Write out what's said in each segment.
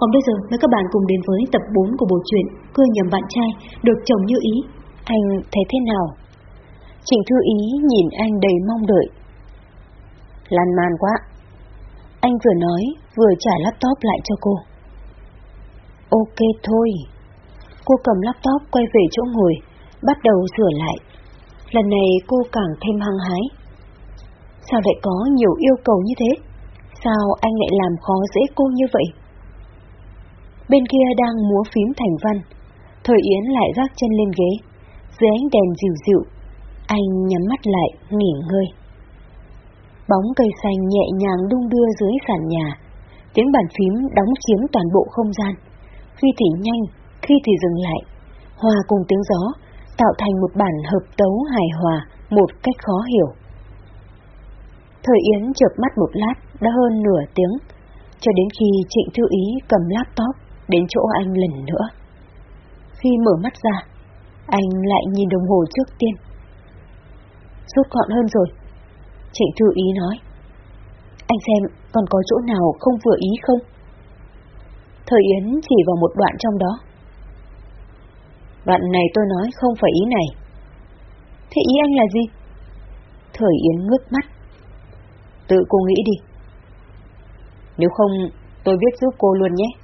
Còn bây giờ mời các bạn cùng đến với tập 4 của bộ truyện Cưa nhầm bạn trai, được chồng như ý. Anh thấy thế nào? Trịnh Thư Ý nhìn anh đầy mong đợi. Lan man quá. Anh vừa nói, vừa trả laptop lại cho cô. Ok thôi. Cô cầm laptop quay về chỗ ngồi, bắt đầu sửa lại. Lần này cô càng thêm hăng hái. Sao lại có nhiều yêu cầu như thế? Sao anh lại làm khó dễ cô như vậy? Bên kia đang múa phím thành văn, Thời Yến lại gác chân lên ghế, dưới ánh đèn dịu dịu, anh nhắm mắt lại, nghỉ ngơi. Bóng cây xanh nhẹ nhàng đung đưa dưới sàn nhà, tiếng bàn phím đóng chiếm toàn bộ không gian, khi thì nhanh, khi thì dừng lại, hòa cùng tiếng gió, tạo thành một bản hợp tấu hài hòa, một cách khó hiểu. Thời Yến chợp mắt một lát, đã hơn nửa tiếng, cho đến khi Trịnh Thư Ý cầm laptop đến chỗ anh lần nữa. Khi mở mắt ra, anh lại nhìn đồng hồ trước tiên. Rút gọn hơn rồi. Trịnh Thư Ý nói. Anh xem còn có chỗ nào không vừa ý không? Thời Yến chỉ vào một đoạn trong đó. Đoạn này tôi nói không phải ý này. Thế ý anh là gì? Thời Yến ngước mắt. Tự cô nghĩ đi. Nếu không, tôi viết giúp cô luôn nhé.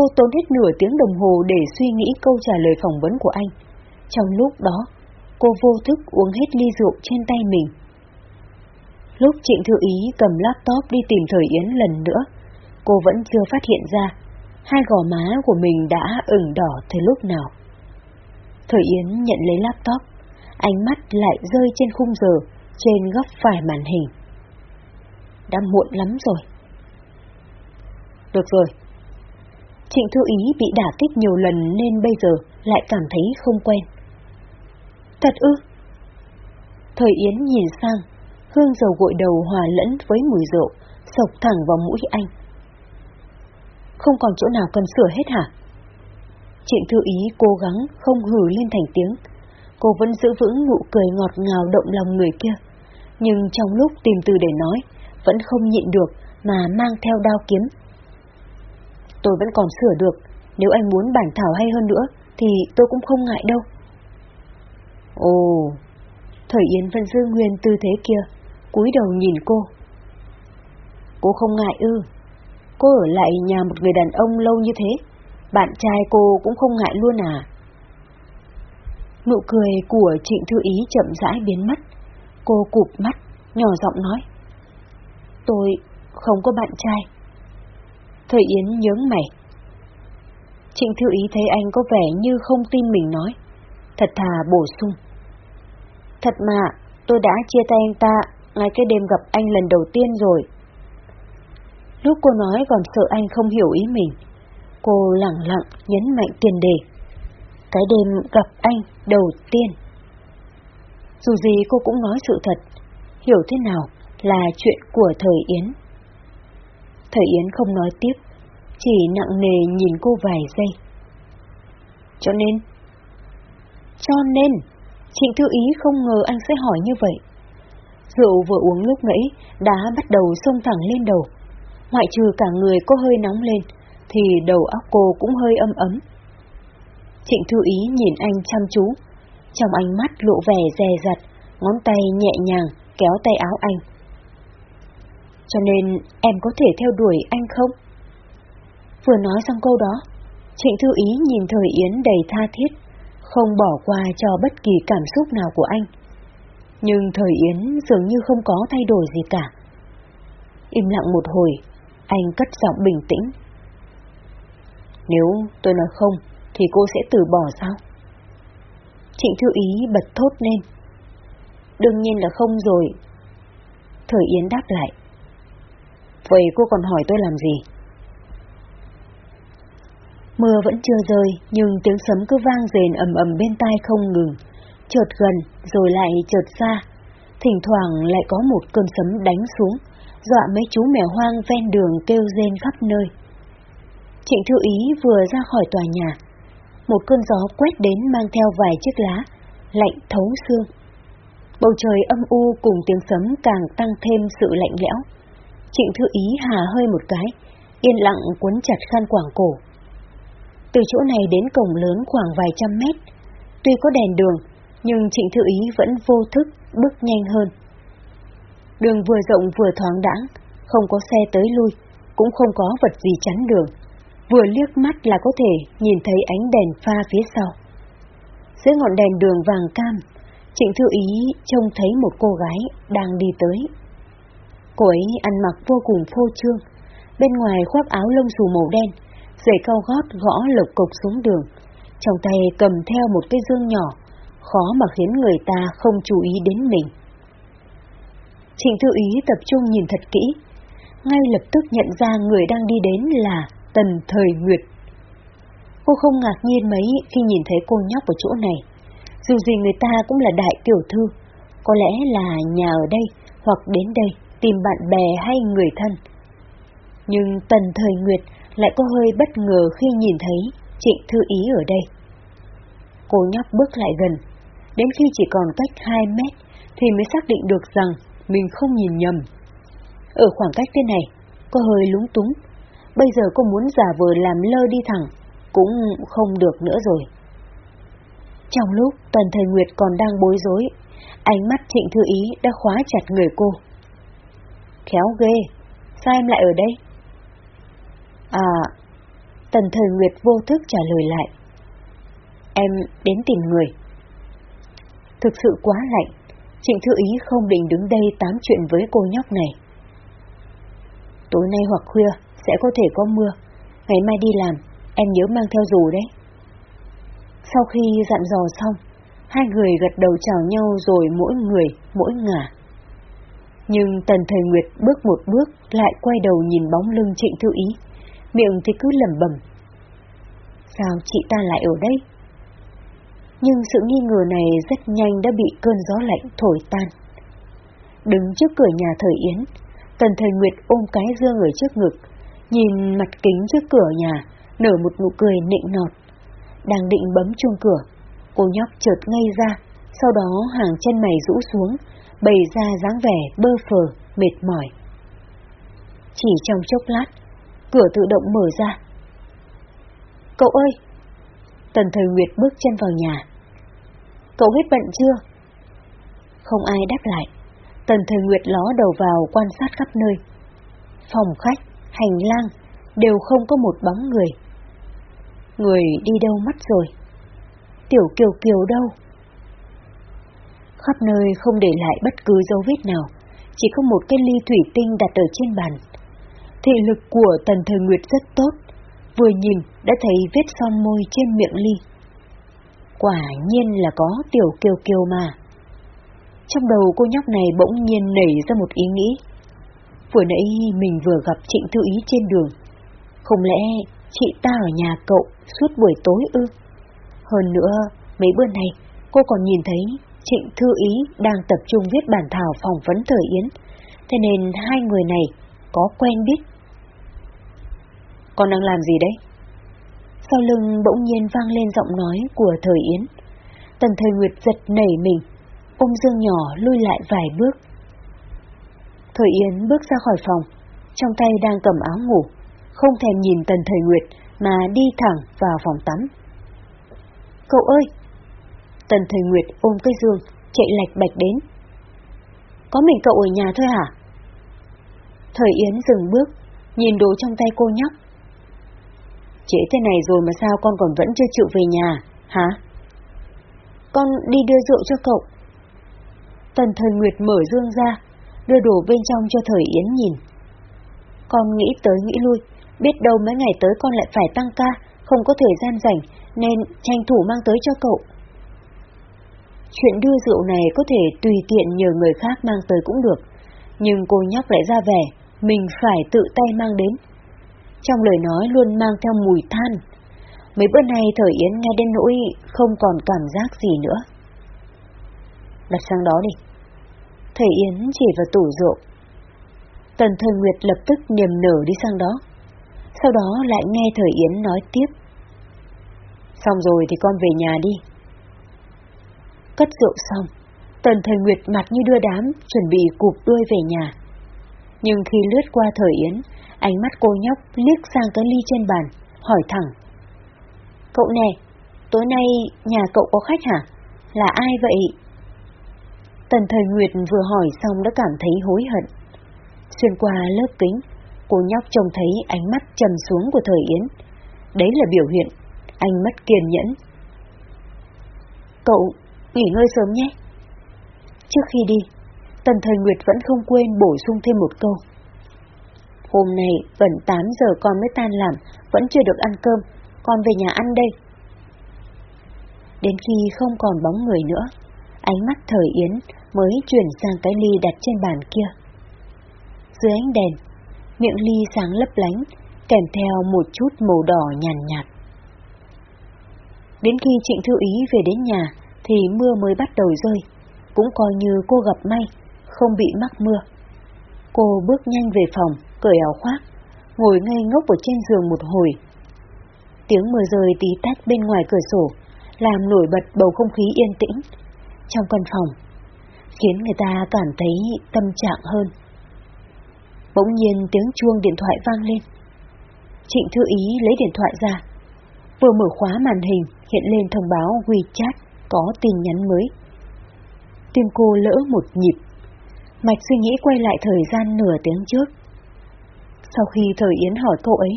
Cô tốn hết nửa tiếng đồng hồ để suy nghĩ câu trả lời phỏng vấn của anh. Trong lúc đó, cô vô thức uống hết ly rượu trên tay mình. Lúc Trịnh Thư Ý cầm laptop đi tìm Thời Yến lần nữa, cô vẫn chưa phát hiện ra hai gò má của mình đã ửng đỏ từ lúc nào. Thời Yến nhận lấy laptop, ánh mắt lại rơi trên khung giờ, trên góc phải màn hình. Đã muộn lắm rồi. Được rồi, Trịnh Thư Ý bị đả kích nhiều lần nên bây giờ lại cảm thấy không quen. Thật ư? Thời Yến nhìn sang, hương dầu gội đầu hòa lẫn với mùi rượu, sộc thẳng vào mũi anh. Không còn chỗ nào cần sửa hết hả? Trịnh Thư Ý cố gắng không hử lên thành tiếng. Cô vẫn giữ vững nụ cười ngọt ngào động lòng người kia. Nhưng trong lúc tìm từ để nói, vẫn không nhịn được mà mang theo đao kiếm tôi vẫn còn sửa được, nếu anh muốn bản thảo hay hơn nữa, thì tôi cũng không ngại đâu. Ồ, Thời Yến vẫn giữ nguyên tư thế kia, cúi đầu nhìn cô. Cô không ngại ư, cô ở lại nhà một người đàn ông lâu như thế, bạn trai cô cũng không ngại luôn à. Nụ cười của Trịnh Thư Ý chậm rãi biến mất, cô cụp mắt, nhỏ giọng nói. Tôi không có bạn trai. Thời Yến nhướng mày. Trịnh Thư Ý thấy anh có vẻ như không tin mình nói. Thật thà bổ sung. Thật mà, tôi đã chia tay anh ta ngay cái đêm gặp anh lần đầu tiên rồi. Lúc cô nói còn sợ anh không hiểu ý mình, cô lặng lặng nhấn mạnh tiền đề. Cái đêm gặp anh đầu tiên. Dù gì cô cũng nói sự thật, hiểu thế nào là chuyện của thời Yến. Thời Yến không nói tiếp, chỉ nặng nề nhìn cô vài giây. Cho nên... Cho nên, Trịnh Thư Ý không ngờ anh sẽ hỏi như vậy. Rượu vừa uống lúc nãy đã bắt đầu xông thẳng lên đầu. Ngoại trừ cả người có hơi nóng lên, thì đầu óc cô cũng hơi âm ấm. Trịnh Thư Ý nhìn anh chăm chú, trong ánh mắt lộ vẻ dè dặt, ngón tay nhẹ nhàng kéo tay áo anh. Cho nên em có thể theo đuổi anh không? Vừa nói xong câu đó, Trịnh Thư Ý nhìn Thời Yến đầy tha thiết, không bỏ qua cho bất kỳ cảm xúc nào của anh. Nhưng Thời Yến dường như không có thay đổi gì cả. Im lặng một hồi, anh cất giọng bình tĩnh. Nếu tôi nói không, thì cô sẽ từ bỏ sao? Trịnh Thư Ý bật thốt lên. Đương nhiên là không rồi. Thời Yến đáp lại. Vậy cô còn hỏi tôi làm gì? Mưa vẫn chưa rơi, nhưng tiếng sấm cứ vang rền ầm ầm bên tai không ngừng, chợt gần rồi lại chợt xa. Thỉnh thoảng lại có một cơn sấm đánh xuống, dọa mấy chú mèo hoang ven đường kêu rên khắp nơi. Trịnh Thư Ý vừa ra khỏi tòa nhà, một cơn gió quét đến mang theo vài chiếc lá, lạnh thấu xương. Bầu trời âm u cùng tiếng sấm càng tăng thêm sự lạnh lẽo. Trịnh Thư Ý hà hơi một cái, yên lặng cuốn chặt khăn quảng cổ. Từ chỗ này đến cổng lớn khoảng vài trăm mét, tuy có đèn đường, nhưng Trịnh Thư Ý vẫn vô thức bước nhanh hơn. Đường vừa rộng vừa thoáng đãng, không có xe tới lui, cũng không có vật gì chắn đường. Vừa liếc mắt là có thể nhìn thấy ánh đèn pha phía sau. Dưới ngọn đèn đường vàng cam, Trịnh Thư Ý trông thấy một cô gái đang đi tới. Cô ấy ăn mặc vô cùng phô trương, bên ngoài khoác áo lông xù màu đen, giày cao gót gõ lộc cục xuống đường, trong tay cầm theo một cái dương nhỏ, khó mà khiến người ta không chú ý đến mình. Trịnh Thư Ý tập trung nhìn thật kỹ, ngay lập tức nhận ra người đang đi đến là Tần Thời Nguyệt. Cô không ngạc nhiên mấy khi nhìn thấy cô nhóc ở chỗ này. Dù gì người ta cũng là đại tiểu thư, có lẽ là nhà ở đây hoặc đến đây tìm bạn bè hay người thân. Nhưng Tần Thời Nguyệt lại có hơi bất ngờ khi nhìn thấy Trịnh Thư Ý ở đây. Cô nhóc bước lại gần, đến khi chỉ còn cách 2 mét thì mới xác định được rằng mình không nhìn nhầm. Ở khoảng cách thế này, cô hơi lúng túng. Bây giờ cô muốn giả vờ làm lơ đi thẳng, cũng không được nữa rồi. Trong lúc Tần Thời Nguyệt còn đang bối rối, ánh mắt Trịnh Thư Ý đã khóa chặt người cô. Khéo ghê, sao em lại ở đây? À, Tần Thời Nguyệt vô thức trả lời lại. Em đến tìm người. Thực sự quá lạnh, Trịnh Thư Ý không định đứng đây tám chuyện với cô nhóc này. Tối nay hoặc khuya sẽ có thể có mưa, ngày mai đi làm, em nhớ mang theo dù đấy. Sau khi dặn dò xong, hai người gật đầu chào nhau rồi mỗi người, mỗi ngả. Nhưng Tần Thời Nguyệt bước một bước lại quay đầu nhìn bóng lưng Trịnh Thư Ý, miệng thì cứ lẩm bẩm. Sao chị ta lại ở đây? Nhưng sự nghi ngờ này rất nhanh đã bị cơn gió lạnh thổi tan. Đứng trước cửa nhà Thời Yến, Tần Thời Nguyệt ôm cái dương ở trước ngực, nhìn mặt kính trước cửa nhà, nở một nụ cười nịnh nọt. Đang định bấm chuông cửa, cô nhóc chợt ngay ra, sau đó hàng chân mày rũ xuống, bày ra dáng vẻ bơ phờ, mệt mỏi. Chỉ trong chốc lát, cửa tự động mở ra. Cậu ơi! Tần Thời Nguyệt bước chân vào nhà. Cậu hết bận chưa? Không ai đáp lại. Tần Thời Nguyệt ló đầu vào quan sát khắp nơi. Phòng khách, hành lang, đều không có một bóng người. Người đi đâu mất rồi? Tiểu Kiều Kiều đâu? Khắp nơi không để lại bất cứ dấu vết nào, chỉ có một cái ly thủy tinh đặt ở trên bàn. Thị lực của Tần Thời Nguyệt rất tốt, vừa nhìn đã thấy vết son môi trên miệng ly. Quả nhiên là có Tiểu Kiều Kiều mà. Trong đầu cô nhóc này bỗng nhiên nảy ra một ý nghĩ. Vừa nãy mình vừa gặp Trịnh Thư Ý trên đường. Không lẽ chị ta ở nhà cậu suốt buổi tối ư? Hơn nữa, mấy bữa nay cô còn nhìn thấy Trịnh Thư Ý đang tập trung viết bản thảo phỏng vấn Thời Yến, thế nên hai người này có quen biết. Con đang làm gì đấy? Sau lưng bỗng nhiên vang lên giọng nói của Thời Yến. Tần Thời Nguyệt giật nảy mình, ôm dương nhỏ lui lại vài bước. Thời Yến bước ra khỏi phòng, trong tay đang cầm áo ngủ, không thèm nhìn Tần Thời Nguyệt mà đi thẳng vào phòng tắm. Cậu ơi! Tần Thời Nguyệt ôm cái dương, chạy lạch bạch đến. Có mình cậu ở nhà thôi hả? Thời Yến dừng bước, nhìn đồ trong tay cô nhóc. Trễ thế này rồi mà sao con còn vẫn chưa chịu về nhà, hả? Con đi đưa rượu cho cậu. Tần Thời Nguyệt mở dương ra, đưa đồ bên trong cho Thời Yến nhìn. Con nghĩ tới nghĩ lui, biết đâu mấy ngày tới con lại phải tăng ca, không có thời gian rảnh, nên tranh thủ mang tới cho cậu. Chuyện đưa rượu này có thể tùy tiện nhờ người khác mang tới cũng được, nhưng cô nhóc lại ra vẻ, mình phải tự tay mang đến. Trong lời nói luôn mang theo mùi than. Mấy bữa nay Thời Yến nghe đến nỗi không còn cảm giác gì nữa. Đặt sang đó đi. Thầy Yến chỉ vào tủ rượu. Tần Thời Nguyệt lập tức niềm nở đi sang đó. Sau đó lại nghe Thời Yến nói tiếp. Xong rồi thì con về nhà đi. Cất rượu xong, Tần Thời Nguyệt mặt như đưa đám, chuẩn bị cụp đuôi về nhà. Nhưng khi lướt qua Thời Yến, Ánh mắt cô nhóc liếc sang cái ly trên bàn, hỏi thẳng. Cậu nè, tối nay nhà cậu có khách hả? Là ai vậy? Tần Thời Nguyệt vừa hỏi xong đã cảm thấy hối hận. Xuyên qua lớp kính, cô nhóc trông thấy ánh mắt trầm xuống của Thời Yến. Đấy là biểu hiện, anh mất kiên nhẫn. Cậu, nghỉ ngơi sớm nhé. Trước khi đi, Tần Thời Nguyệt vẫn không quên bổ sung thêm một câu. Hôm nay gần 8 giờ con mới tan làm, vẫn chưa được ăn cơm, con về nhà ăn đây. Đến khi không còn bóng người nữa, ánh mắt Thời Yến mới chuyển sang cái ly đặt trên bàn kia. Dưới ánh đèn, miệng ly sáng lấp lánh, kèm theo một chút màu đỏ nhàn nhạt, nhạt. Đến khi Trịnh Thư Ý về đến nhà thì mưa mới bắt đầu rơi, cũng coi như cô gặp may, không bị mắc mưa. Cô bước nhanh về phòng, cởi áo khoác, ngồi ngây ngốc ở trên giường một hồi. Tiếng mưa rơi tí tách bên ngoài cửa sổ, làm nổi bật bầu không khí yên tĩnh trong căn phòng, khiến người ta cảm thấy tâm trạng hơn. Bỗng nhiên tiếng chuông điện thoại vang lên. Trịnh Thư Ý lấy điện thoại ra, vừa mở khóa màn hình hiện lên thông báo WeChat có tin nhắn mới. Tim cô lỡ một nhịp, mạch suy nghĩ quay lại thời gian nửa tiếng trước. Sau khi thời Yến hỏi câu ấy,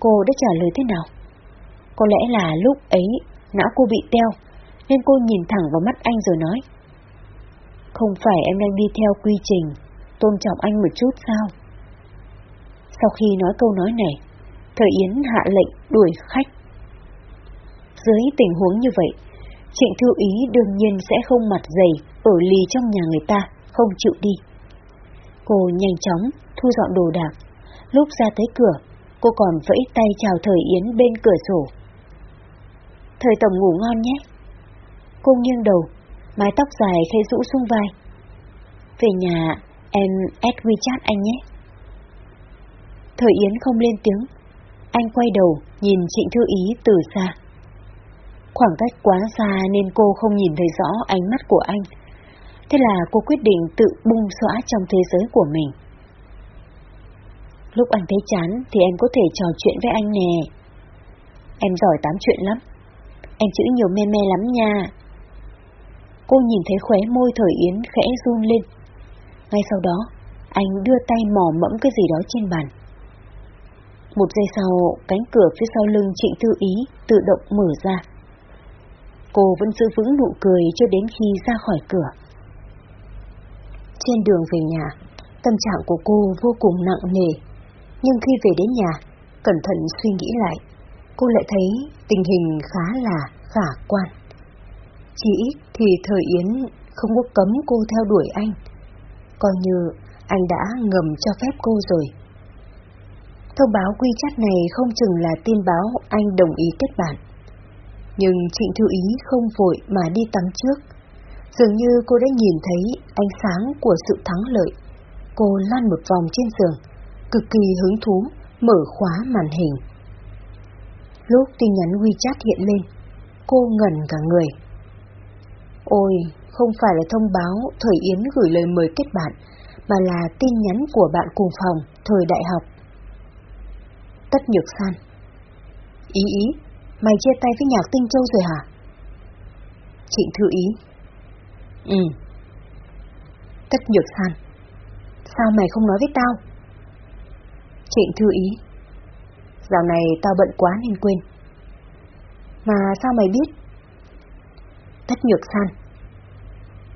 cô đã trả lời thế nào? Có lẽ là lúc ấy não cô bị teo, nên cô nhìn thẳng vào mắt anh rồi nói. Không phải em đang đi theo quy trình, tôn trọng anh một chút sao? Sau khi nói câu nói này, Thời Yến hạ lệnh đuổi khách. Dưới tình huống như vậy, Trịnh Thư Ý đương nhiên sẽ không mặt dày ở lì trong nhà người ta, không chịu đi. Cô nhanh chóng thu dọn đồ đạc. Lúc ra tới cửa, cô còn vẫy tay chào Thời Yến bên cửa sổ. Thời Tổng ngủ ngon nhé. Cô nghiêng đầu, mái tóc dài khẽ rũ xuống vai. Về nhà, em add WeChat anh nhé. Thời Yến không lên tiếng. Anh quay đầu, nhìn Trịnh Thư Ý từ xa. Khoảng cách quá xa nên cô không nhìn thấy rõ ánh mắt của anh. Thế là cô quyết định tự bung xóa trong thế giới của mình. Lúc anh thấy chán thì em có thể trò chuyện với anh nè. Em giỏi tám chuyện lắm. Em chữ nhiều me me lắm nha. Cô nhìn thấy khóe môi thời Yến khẽ run lên. Ngay sau đó, anh đưa tay mò mẫm cái gì đó trên bàn. Một giây sau, cánh cửa phía sau lưng Trịnh Thư Ý tự động mở ra. Cô vẫn giữ vững nụ cười cho đến khi ra khỏi cửa. Trên đường về nhà, tâm trạng của cô vô cùng nặng nề. Nhưng khi về đến nhà, cẩn thận suy nghĩ lại, cô lại thấy tình hình khá là khả quan. Chỉ ít thì thời Yến không có cấm cô theo đuổi anh, coi như anh đã ngầm cho phép cô rồi. Thông báo quy chắc này không chừng là tin báo anh đồng ý kết bạn. Nhưng Trịnh Thư Ý không vội mà đi tắm trước. Dường như cô đã nhìn thấy ánh sáng của sự thắng lợi. Cô lăn một vòng trên giường, cực kỳ hứng thú, mở khóa màn hình. Lúc tin nhắn WeChat hiện lên, cô ngẩn cả người. Ôi, không phải là thông báo Thời Yến gửi lời mời kết bạn, mà là tin nhắn của bạn cùng phòng thời đại học. Tất Nhược San Ý ý, mày chia tay với nhạc Tinh Châu rồi hả? Trịnh Thư Ý. Ừ. Tất Nhược San Sao mày không nói với tao? Trịnh Thư Ý. Dạo này tao bận quá nên quên. Mà sao mày biết? Tất Nhược San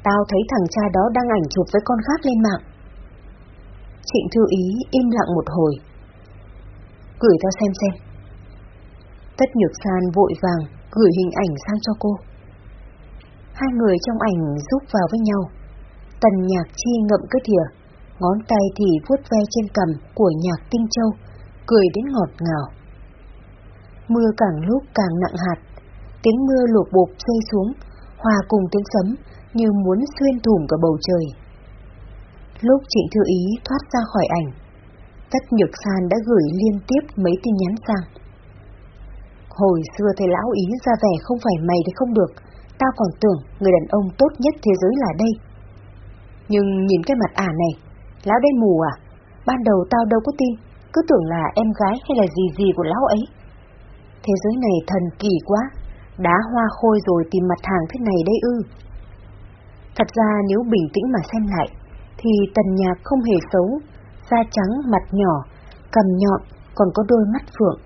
Tao thấy thằng cha đó đang ảnh chụp với con khác lên mạng. Trịnh Thư Ý im lặng một hồi. Gửi tao xem xem. Tất Nhược San vội vàng gửi hình ảnh sang cho cô. Hai người trong ảnh giúp vào với nhau. Tần nhạc chi ngậm cái thìa, Ngón tay thì vuốt ve trên cầm của nhạc tinh châu, Cười đến ngọt ngào. Mưa càng lúc càng nặng hạt, Tiếng mưa lụp bột rơi xuống, Hòa cùng tiếng sấm Như muốn xuyên thủng cả bầu trời. Lúc Trịnh Thư Ý thoát ra khỏi ảnh, Tất Nhược San đã gửi liên tiếp mấy tin nhắn sang. Hồi xưa thầy lão ý ra vẻ không phải mày thì không được, tao còn tưởng người đàn ông tốt nhất thế giới là đây. Nhưng nhìn cái mặt ả này, lão đây mù à? Ban đầu tao đâu có tin, cứ tưởng là em gái hay là gì gì của lão ấy. Thế giới này thần kỳ quá, đá hoa khôi rồi tìm mặt hàng thế này đây ư. Thật ra nếu bình tĩnh mà xem lại, thì tần nhạc không hề xấu, da trắng, mặt nhỏ, cầm nhọn, còn có đôi mắt phượng.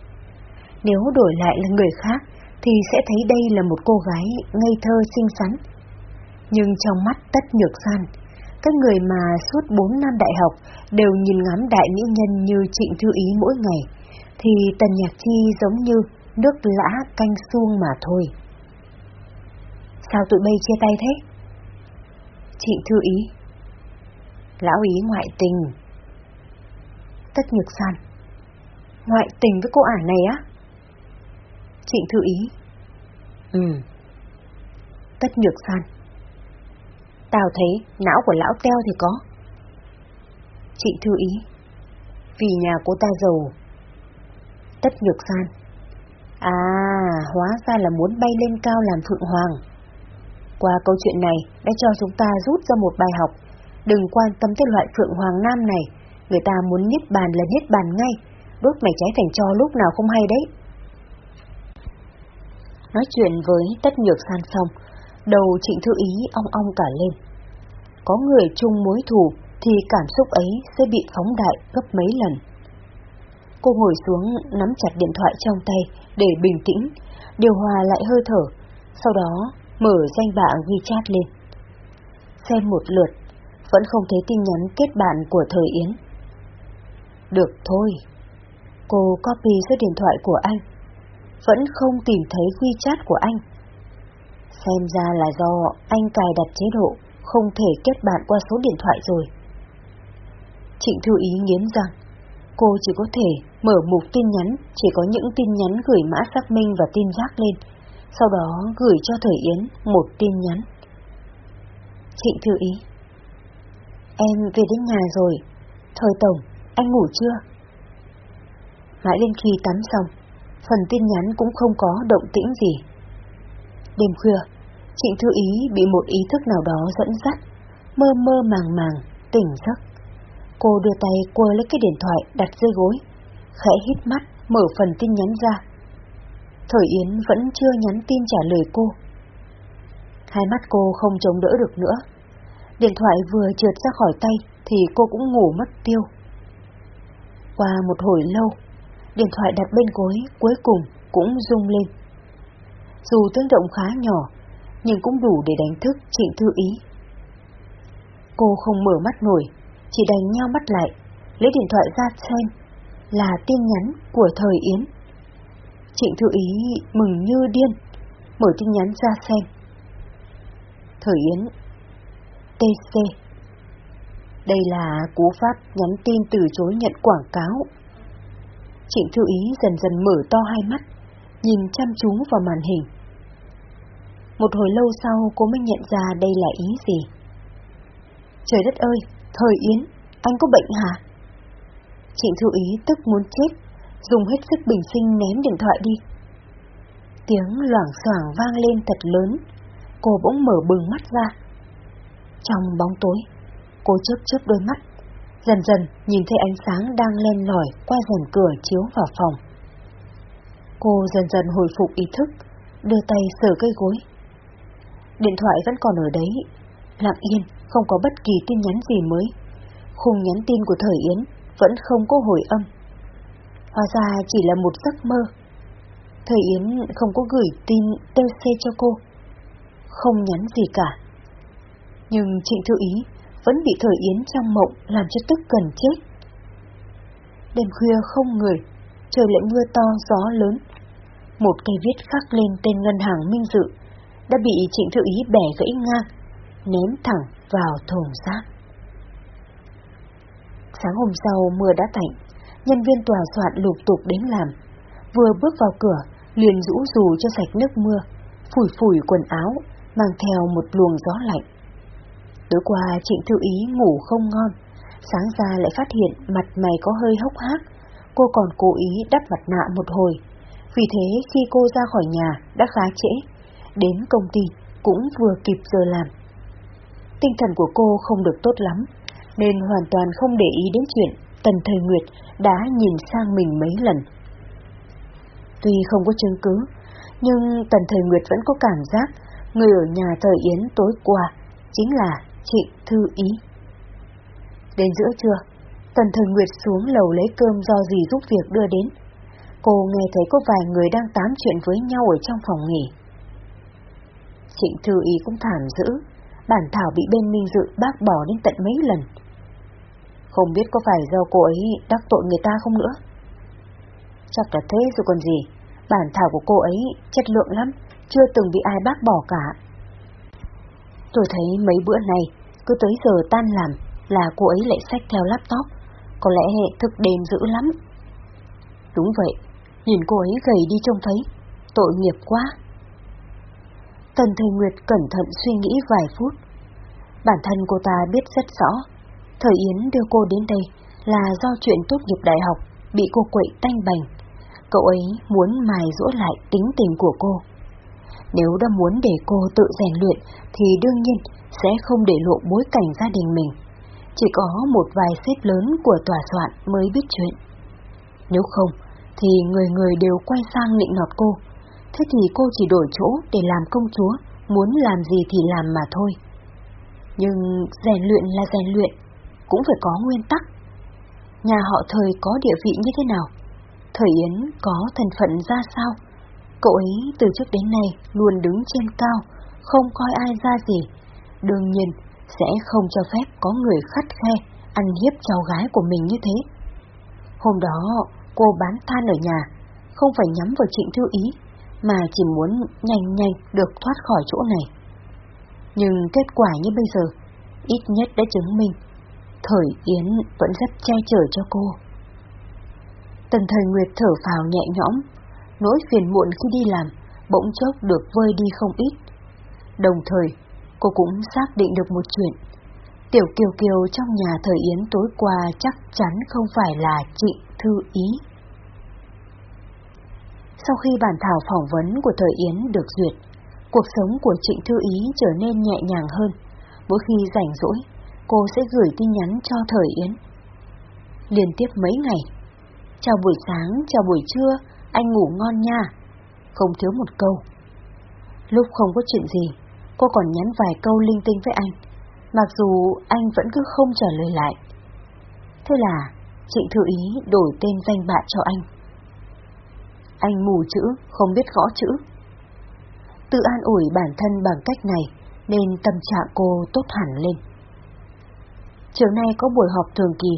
Nếu đổi lại là người khác, thì sẽ thấy đây là một cô gái ngây thơ xinh xắn. Nhưng trong mắt tất nhược san, các người mà suốt 4 năm đại học đều nhìn ngắm đại mỹ nhân như Trịnh Thư Ý mỗi ngày, thì Tần Nhạc Chi giống như nước lã canh xuông mà thôi. Sao tụi bay chia tay thế? Trịnh Thư Ý Lão Ý ngoại tình Tất Nhược San Ngoại tình với cô ả này á? Trịnh Thư Ý Ừ Tất Nhược San Tao thấy não của lão teo thì có. Chị thư ý. Vì nhà cô ta giàu. Tất nhược san. À, hóa ra là muốn bay lên cao làm phượng hoàng. Qua câu chuyện này đã cho chúng ta rút ra một bài học. Đừng quan tâm tới loại phượng hoàng nam này. Người ta muốn niết bàn là niết bàn ngay. Đốt mày trái thành cho lúc nào không hay đấy. Nói chuyện với tất nhược san xong, Đầu trịnh thư ý ong ong cả lên. Có người chung mối thù thì cảm xúc ấy sẽ bị phóng đại gấp mấy lần. Cô ngồi xuống nắm chặt điện thoại trong tay để bình tĩnh, điều hòa lại hơi thở, sau đó mở danh bạ WeChat lên. Xem một lượt, vẫn không thấy tin nhắn kết bạn của Thời Yến. Được thôi. Cô copy số điện thoại của anh. Vẫn không tìm thấy quy chat của anh. Xem ra là do anh cài đặt chế độ không thể kết bạn qua số điện thoại rồi. Trịnh Thư Ý nghiến rằng, cô chỉ có thể mở mục tin nhắn, chỉ có những tin nhắn gửi mã xác minh và tin giác lên, sau đó gửi cho Thời Yến một tin nhắn. Trịnh Thư Ý Em về đến nhà rồi, Thời Tổng, anh ngủ chưa? Mãi đến khi tắm xong, phần tin nhắn cũng không có động tĩnh gì. Đêm khuya, Trịnh Thư Ý bị một ý thức nào đó dẫn dắt, mơ mơ màng màng, tỉnh giấc. Cô đưa tay quơ lấy cái điện thoại đặt dưới gối, khẽ hít mắt, mở phần tin nhắn ra. Thời Yến vẫn chưa nhắn tin trả lời cô. Hai mắt cô không chống đỡ được nữa. Điện thoại vừa trượt ra khỏi tay thì cô cũng ngủ mất tiêu. Qua một hồi lâu, điện thoại đặt bên gối cuối cùng cũng rung lên. Dù tiếng động khá nhỏ, nhưng cũng đủ để đánh thức Trịnh Thư Ý. Cô không mở mắt nổi, chỉ đành nhau mắt lại, lấy điện thoại ra xem, là tin nhắn của Thời Yến. Trịnh Thư Ý mừng như điên, mở tin nhắn ra xem. Thời Yến TC Đây là cú pháp nhắn tin từ chối nhận quảng cáo. Trịnh Thư Ý dần dần mở to hai mắt, nhìn chăm chú vào màn hình. Một hồi lâu sau cô mới nhận ra đây là ý gì. Trời đất ơi, thời Yến, anh có bệnh hả? Trịnh Thư Ý tức muốn chết, dùng hết sức bình sinh ném điện thoại đi. Tiếng loảng xoảng vang lên thật lớn, cô bỗng mở bừng mắt ra. Trong bóng tối, cô chớp chớp đôi mắt, dần dần nhìn thấy ánh sáng đang len lỏi qua rèm cửa chiếu vào phòng. Cô dần dần hồi phục ý thức, đưa tay sờ cây gối. Điện thoại vẫn còn ở đấy, lặng yên, không có bất kỳ tin nhắn gì mới. Khung nhắn tin của Thời Yến vẫn không có hồi âm. Hóa ra chỉ là một giấc mơ. Thời Yến không có gửi tin TC cho cô. Không nhắn gì cả. Nhưng Trịnh Thư Ý vẫn bị Thời Yến trong mộng làm cho tức cần chết. Đêm khuya không người, trời lại mưa to gió lớn. Một cây viết khắc lên tên ngân hàng Minh Dự đã bị Trịnh Thư Ý bẻ gãy ngang, ném thẳng vào thùng rác. Sáng hôm sau mưa đã tạnh, nhân viên tòa soạn lục tục đến làm. Vừa bước vào cửa, liền rũ rù cho sạch nước mưa, phủi phủi quần áo, mang theo một luồng gió lạnh. Tối qua Trịnh Thư Ý ngủ không ngon, sáng ra lại phát hiện mặt mày có hơi hốc hác, cô còn cố ý đắp mặt nạ một hồi. Vì thế khi cô ra khỏi nhà đã khá trễ, đến công ty cũng vừa kịp giờ làm. Tinh thần của cô không được tốt lắm, nên hoàn toàn không để ý đến chuyện Tần Thời Nguyệt đã nhìn sang mình mấy lần. Tuy không có chứng cứ, nhưng Tần Thời Nguyệt vẫn có cảm giác người ở nhà Thời Yến tối qua chính là chị Thư Ý. Đến giữa trưa, Tần Thời Nguyệt xuống lầu lấy cơm do dì giúp việc đưa đến. Cô nghe thấy có vài người đang tám chuyện với nhau ở trong phòng nghỉ. Trịnh Thư Ý cũng thảm dữ, bản thảo bị bên Minh Dự bác bỏ đến tận mấy lần. Không biết có phải do cô ấy đắc tội người ta không nữa? Chắc là thế rồi còn gì, bản thảo của cô ấy chất lượng lắm, chưa từng bị ai bác bỏ cả. Tôi thấy mấy bữa này, cứ tới giờ tan làm là cô ấy lại xách theo laptop, có lẽ thức đêm dữ lắm. Đúng vậy, nhìn cô ấy gầy đi trông thấy, tội nghiệp quá. Tần Thầy Nguyệt cẩn thận suy nghĩ vài phút. Bản thân cô ta biết rất rõ, thời Yến đưa cô đến đây là do chuyện tốt nghiệp đại học bị cô quậy tanh bành. Cậu ấy muốn mài dỗ lại tính tình của cô. Nếu đã muốn để cô tự rèn luyện thì đương nhiên sẽ không để lộ bối cảnh gia đình mình. Chỉ có một vài xếp lớn của tòa soạn mới biết chuyện. Nếu không, thì người người đều quay sang nịnh nọt cô. Thế thì cô chỉ đổi chỗ để làm công chúa, muốn làm gì thì làm mà thôi. Nhưng rèn luyện là rèn luyện, cũng phải có nguyên tắc. Nhà họ thời có địa vị như thế nào? Thời Yến có thân phận ra sao? Cậu ấy từ trước đến nay luôn đứng trên cao, không coi ai ra gì. Đương nhiên, sẽ không cho phép có người khắt khe, ăn hiếp cháu gái của mình như thế. Hôm đó, cô bán than ở nhà, không phải nhắm vào trịnh thư ý, mà chỉ muốn nhanh nhanh được thoát khỏi chỗ này. Nhưng kết quả như bây giờ, ít nhất đã chứng minh, thời Yến vẫn rất che chở cho cô. Tần thời Nguyệt thở phào nhẹ nhõm, nỗi phiền muộn khi đi làm, bỗng chốc được vơi đi không ít. Đồng thời, cô cũng xác định được một chuyện. Tiểu Kiều Kiều trong nhà thời Yến tối qua chắc chắn không phải là chị Thư Ý. Sau khi bản thảo phỏng vấn của thời Yến được duyệt, cuộc sống của Trịnh Thư Ý trở nên nhẹ nhàng hơn. Mỗi khi rảnh rỗi, cô sẽ gửi tin nhắn cho thời Yến. Liên tiếp mấy ngày, chào buổi sáng, chào buổi trưa, anh ngủ ngon nha, không thiếu một câu. Lúc không có chuyện gì, cô còn nhắn vài câu linh tinh với anh, mặc dù anh vẫn cứ không trả lời lại. Thế là Trịnh Thư Ý đổi tên danh bạn cho anh. Anh mù chữ, không biết gõ chữ. Tự an ủi bản thân bằng cách này nên tâm trạng cô tốt hẳn lên. Chiều nay có buổi họp thường kỳ,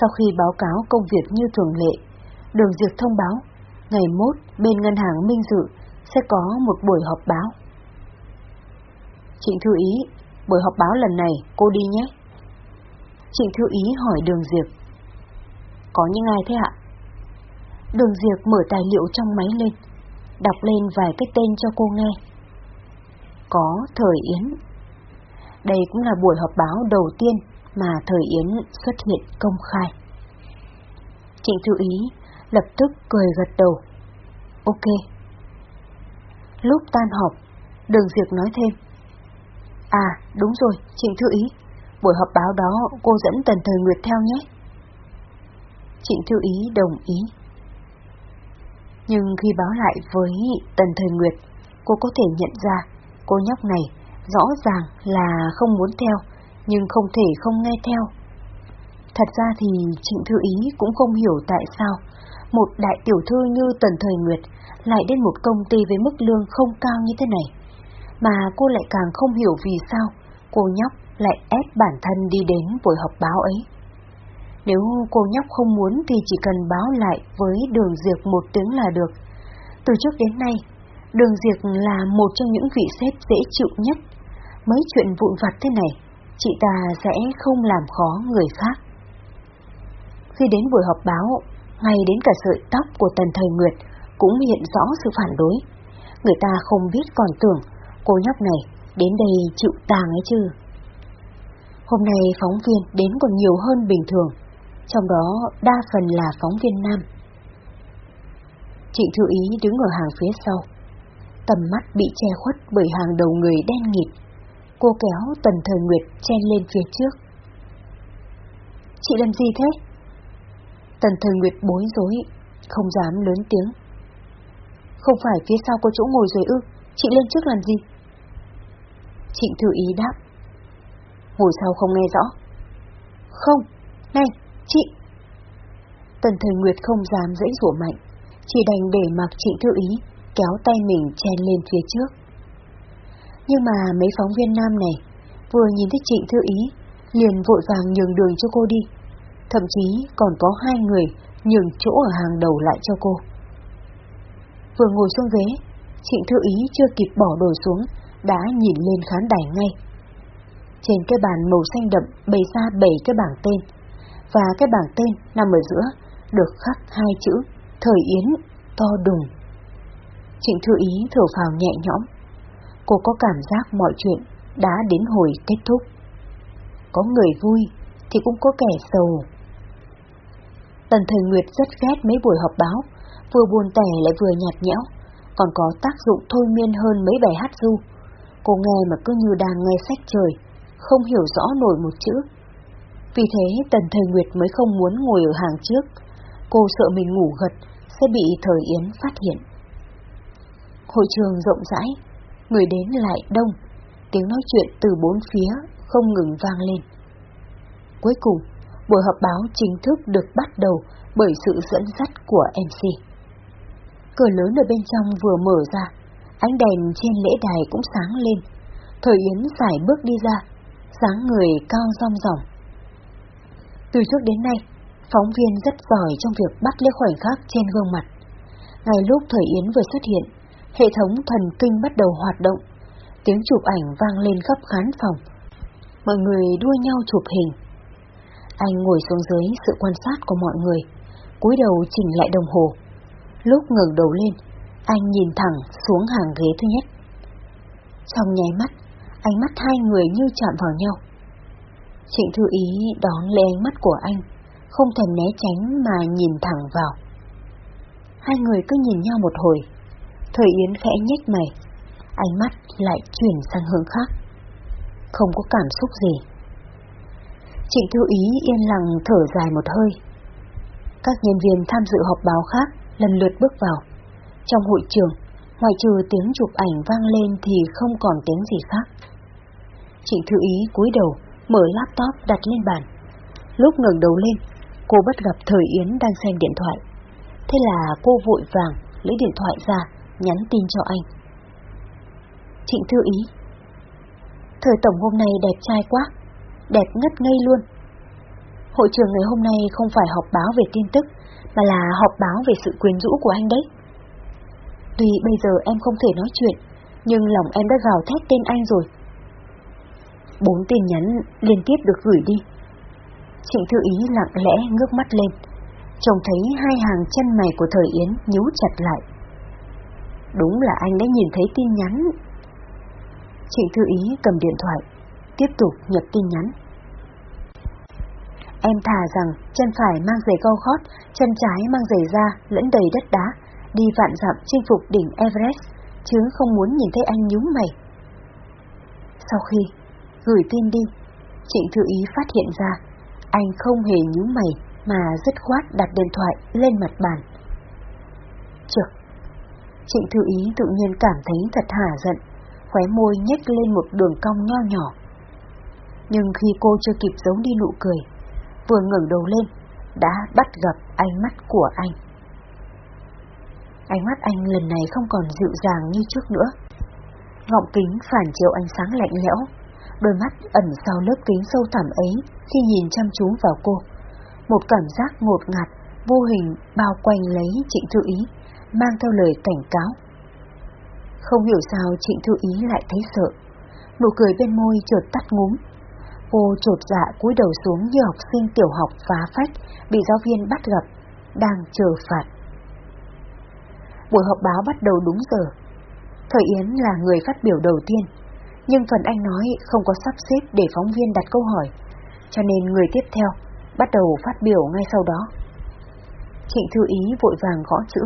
sau khi báo cáo công việc như thường lệ, Đường Diệp thông báo, ngày mốt bên ngân hàng Minh Dự sẽ có một buổi họp báo. Trịnh Thư Ý, buổi họp báo lần này cô đi nhé. Trịnh Thư Ý hỏi Đường Diệp. Có những ai thế ạ? Đường Diệp mở tài liệu trong máy lên, đọc lên vài cái tên cho cô nghe. Có Thời Yến. Đây cũng là buổi họp báo đầu tiên mà Thời Yến xuất hiện công khai. Trịnh Thư Ý lập tức cười gật đầu. Ok. Lúc tan họp, Đường Diệp nói thêm. À, đúng rồi, Trịnh Thư Ý, buổi họp báo đó cô dẫn Tần Thời Nguyệt theo nhé. Trịnh Thư Ý đồng ý. Nhưng khi báo lại với Tần Thời Nguyệt, cô có thể nhận ra cô nhóc này rõ ràng là không muốn theo, nhưng không thể không nghe theo. Thật ra thì Trịnh Thư Ý cũng không hiểu tại sao một đại tiểu thư như Tần Thời Nguyệt lại đến một công ty với mức lương không cao như thế này. Mà cô lại càng không hiểu vì sao cô nhóc lại ép bản thân đi đến buổi họp báo ấy. Nếu cô nhóc không muốn thì chỉ cần báo lại với Đường Diệc một tiếng là được. Từ trước đến nay, Đường Diệc là một trong những vị sếp dễ chịu nhất. Mấy chuyện vụn vặt thế này, chị ta sẽ không làm khó người khác. Khi đến buổi họp báo, ngay đến cả sợi tóc của Tần Thời Nguyệt cũng hiện rõ sự phản đối. Người ta không biết còn tưởng cô nhóc này đến đây chịu tàng ấy chứ. Hôm nay phóng viên đến còn nhiều hơn bình thường, trong đó đa phần là phóng viên nam. Chị Thư Ý đứng ở hàng phía sau, tầm mắt bị che khuất bởi hàng đầu người đen nghịt. Cô kéo Tần Thời Nguyệt chen lên phía trước. Chị làm gì thế? Tần Thời Nguyệt bối rối, không dám lớn tiếng. Không phải phía sau có chỗ ngồi rồi ư, chị lên trước làm gì? Trịnh Thư Ý đáp. Ngồi sau không nghe rõ. Không, này, chị. Tần Thời Nguyệt không dám dễ rủa mạnh, chỉ đành để mặc Trịnh Thư Ý kéo tay mình chen lên phía trước. Nhưng mà mấy phóng viên nam này vừa nhìn thấy Trịnh Thư Ý liền vội vàng nhường đường cho cô đi. Thậm chí còn có hai người nhường chỗ ở hàng đầu lại cho cô. Vừa ngồi xuống ghế, Trịnh Thư Ý chưa kịp bỏ đồ xuống, đã nhìn lên khán đài ngay. Trên cái bàn màu xanh đậm bày ra bảy cái bảng tên, và cái bảng tên nằm ở giữa được khắc hai chữ Thời Yến to đùng. Trịnh Thư Ý thở phào nhẹ nhõm. Cô có cảm giác mọi chuyện đã đến hồi kết thúc. Có người vui thì cũng có kẻ sầu. Tần Thời Nguyệt rất ghét mấy buổi họp báo, vừa buồn tẻ lại vừa nhạt nhẽo, còn có tác dụng thôi miên hơn mấy bài hát du. Cô nghe mà cứ như đang nghe sách trời, không hiểu rõ nổi một chữ. Vì thế Tần Thời Nguyệt mới không muốn ngồi ở hàng trước, cô sợ mình ngủ gật sẽ bị Thời Yến phát hiện. Hội trường rộng rãi, người đến lại đông, tiếng nói chuyện từ bốn phía không ngừng vang lên. Cuối cùng, buổi họp báo chính thức được bắt đầu bởi sự dẫn dắt của MC. Cửa lớn ở bên trong vừa mở ra, ánh đèn trên lễ đài cũng sáng lên. Thời Yến xài bước đi ra, dáng người cao rong ròng. Từ trước đến nay, phóng viên rất giỏi trong việc bắt lấy khoảnh khắc trên gương mặt. Ngay lúc Thời Yến vừa xuất hiện, hệ thống thần kinh bắt đầu hoạt động, tiếng chụp ảnh vang lên khắp khán phòng. Mọi người đua nhau chụp hình. Anh ngồi xuống dưới sự quan sát của mọi người, cúi đầu chỉnh lại đồng hồ. Lúc ngẩng đầu lên, anh nhìn thẳng xuống hàng ghế thứ nhất. Trong nháy mắt, ánh mắt hai người như chạm vào nhau. Trịnh Thư Ý đón lấy ánh mắt của anh, không thèm né tránh mà nhìn thẳng vào. Hai người cứ nhìn nhau một hồi, Thời Yến khẽ nhếch mày, ánh mắt lại chuyển sang hướng khác. Không có cảm xúc gì. Trịnh Thư Ý yên lặng thở dài một hơi. Các nhân viên tham dự họp báo khác lần lượt bước vào. Trong hội trường, ngoài trừ tiếng chụp ảnh vang lên thì không còn tiếng gì khác. Trịnh Thư Ý cúi đầu, mở laptop đặt lên bàn. Lúc ngẩng đầu lên, cô bắt gặp Thời Yến đang xem điện thoại. Thế là cô vội vàng lấy điện thoại ra, nhắn tin cho anh. Trịnh Thư Ý Thời Tổng hôm nay đẹp trai quá, đẹp ngất ngây luôn. Hội trường ngày hôm nay không phải họp báo về tin tức, mà là họp báo về sự quyến rũ của anh đấy. Tuy bây giờ em không thể nói chuyện, nhưng lòng em đã gào thét tên anh rồi. Bốn tin nhắn liên tiếp được gửi đi. Trịnh Thư Ý lặng lẽ ngước mắt lên, trông thấy hai hàng chân mày của Thời Yến nhíu chặt lại. Đúng là anh đã nhìn thấy tin nhắn. Trịnh Thư Ý cầm điện thoại, tiếp tục nhập tin nhắn. Em thà rằng chân phải mang giày cao gót, chân trái mang giày da lẫn đầy đất đá, đi vạn dặm chinh phục đỉnh Everest, chứ không muốn nhìn thấy anh nhúng mày. Sau khi gửi tin đi, Trịnh Thư Ý phát hiện ra anh không hề nhúng mày mà dứt khoát đặt điện thoại lên mặt bàn. Trực. Trịnh Thư Ý tự nhiên cảm thấy thật hả giận, khóe môi nhếch lên một đường cong nho nhỏ. Nhưng khi cô chưa kịp giấu đi nụ cười, vừa ngẩng đầu lên, đã bắt gặp ánh mắt của anh. Ánh mắt anh lần này không còn dịu dàng như trước nữa. Ngọng kính phản chiếu ánh sáng lạnh lẽo, đôi mắt ẩn sau lớp kính sâu thẳm ấy khi nhìn chăm chú vào cô. Một cảm giác ngột ngạt, vô hình bao quanh lấy Trịnh Thư Ý, mang theo lời cảnh cáo. Không hiểu sao Trịnh Thư Ý lại thấy sợ. Nụ cười bên môi chợt tắt ngúm, Cô trột dạ cúi đầu xuống như học sinh tiểu học phá phách, bị giáo viên bắt gặp, đang chờ phạt. Buổi họp báo bắt đầu đúng giờ. Thời Yến là người phát biểu đầu tiên, nhưng phần anh nói không có sắp xếp để phóng viên đặt câu hỏi, cho nên người tiếp theo bắt đầu phát biểu ngay sau đó. Trịnh Thư Ý vội vàng gõ chữ,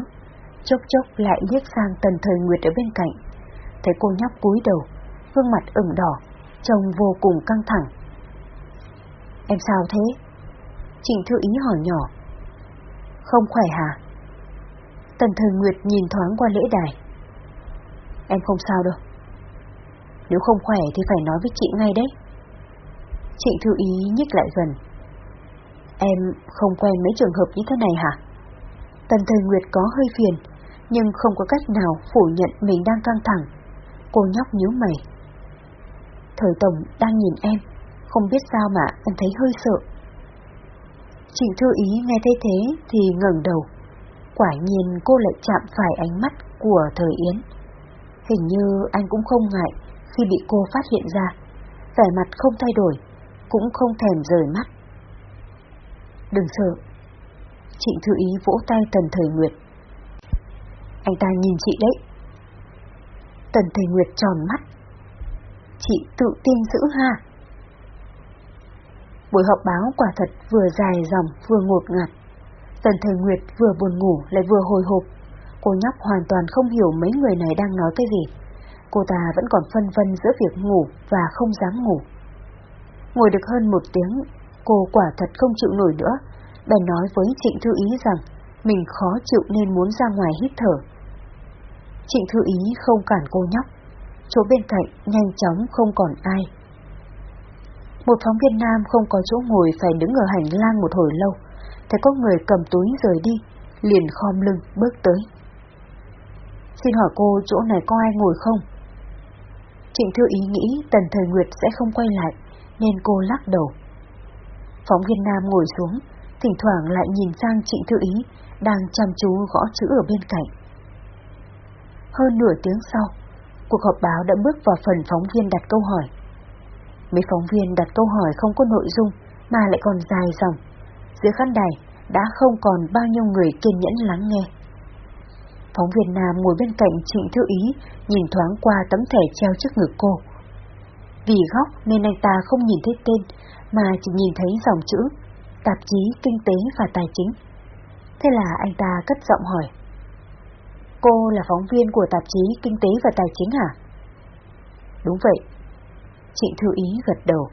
chốc chốc lại liếc sang Tần Thời Nguyệt ở bên cạnh. Thấy cô nhóc cúi đầu, gương mặt ửng đỏ, trông vô cùng căng thẳng. Em sao thế? Trịnh Thư Ý hỏi nhỏ. Không khỏe hả? Tần Thời Nguyệt nhìn thoáng qua lễ đài. Em không sao đâu. Nếu không khỏe thì phải nói với chị ngay đấy. Trịnh Thư Ý nhích lại gần. Em không quen mấy trường hợp như thế này hả? Tần Thời Nguyệt có hơi phiền, nhưng không có cách nào phủ nhận mình đang căng thẳng. Cô nhóc nhíu mày. Thời Tổng đang nhìn em, không biết sao mà em thấy hơi sợ. Trịnh Thư Ý nghe thấy thế thì ngẩng đầu. Quả nhiên cô lại chạm phải ánh mắt của Thời Yến. Hình như anh cũng không ngại khi bị cô phát hiện ra. Vẻ mặt không thay đổi, cũng không thèm rời mắt. Đừng sợ. chị Thư Ý vỗ tay Tần Thời Nguyệt. Anh ta nhìn chị đấy. Tần Thời Nguyệt tròn mắt. Chị tự tin dữ ha. Buổi họp báo quả thật vừa dài dòng vừa ngột ngạt. Tần Thời Nguyệt vừa buồn ngủ lại vừa hồi hộp. Cô nhóc hoàn toàn không hiểu mấy người này đang nói cái gì. Cô ta vẫn còn phân vân giữa việc ngủ và không dám ngủ. Ngồi được hơn một tiếng, cô quả thật không chịu nổi nữa, bèn nói với Trịnh Thư Ý rằng mình khó chịu nên muốn ra ngoài hít thở. Trịnh Thư Ý không cản cô nhóc, chỗ bên cạnh nhanh chóng không còn ai. Một phóng viên nam không có chỗ ngồi phải đứng ở hành lang một hồi lâu, thấy có người cầm túi rời đi, liền khom lưng bước tới. Xin hỏi cô chỗ này có ai ngồi không? Trịnh Thư Ý nghĩ Tần Thời Nguyệt sẽ không quay lại, nên cô lắc đầu. Phóng viên Nam ngồi xuống, thỉnh thoảng lại nhìn sang Trịnh Thư Ý, đang chăm chú gõ chữ ở bên cạnh. Hơn nửa tiếng sau, cuộc họp báo đã bước vào phần phóng viên đặt câu hỏi. Mấy phóng viên đặt câu hỏi không có nội dung mà lại còn dài dòng. Dưới khán đài đã không còn bao nhiêu người kiên nhẫn lắng nghe. Phóng viên Nam ngồi bên cạnh Trịnh Thư Ý nhìn thoáng qua tấm thẻ treo trước ngực cô. Vì góc nên anh ta không nhìn thấy tên mà chỉ nhìn thấy dòng chữ Tạp chí Kinh tế và Tài chính. Thế là anh ta cất giọng hỏi. Cô là phóng viên của tạp chí Kinh tế và Tài chính hả? Đúng vậy. Trịnh Thư Ý gật đầu.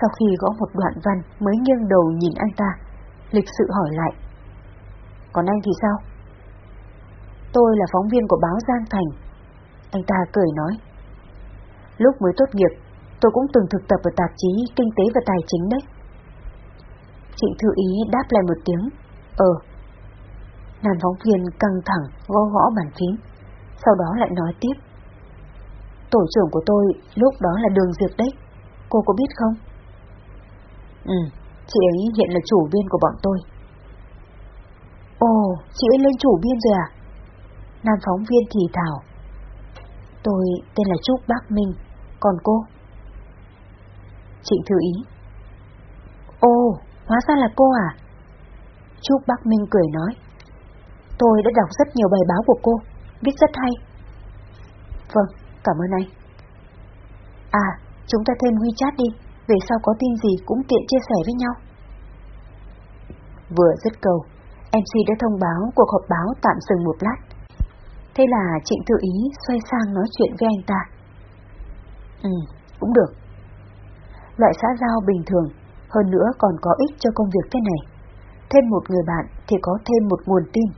Sau khi gõ một đoạn văn mới nghiêng đầu nhìn anh ta, lịch sự hỏi lại. Còn anh thì sao? Tôi là phóng viên của báo Giang Thành. Anh ta cười nói. Lúc mới tốt nghiệp, tôi cũng từng thực tập ở tạp chí Kinh tế và Tài chính đấy. Trịnh Thư Ý đáp lại một tiếng. Ờ. Nam phóng viên căng thẳng gõ gõ bàn phím, sau đó lại nói tiếp. Tổ trưởng của tôi lúc đó là Đường Diệp đấy, cô có biết không? Ừ, chị ấy hiện là chủ biên của bọn tôi. Ồ, chị ấy lên chủ biên rồi à? Nam phóng viên thì thảo. Tôi tên là Trúc Bác Minh, còn cô? Trịnh Thư Ý. Ồ, hóa ra là cô à? Trúc Bác Minh cười nói. Tôi đã đọc rất nhiều bài báo của cô, viết rất hay. Vâng, cảm ơn anh. À, chúng ta thêm WeChat đi, về sau có tin gì cũng tiện chia sẻ với nhau. Vừa dứt câu, MC đã thông báo cuộc họp báo tạm dừng một lát. Thế là Trịnh tự Ý xoay sang nói chuyện với anh ta. Ừ, cũng được. Loại xã giao bình thường, hơn nữa còn có ích cho công việc thế này. Thêm một người bạn thì có thêm một nguồn tin.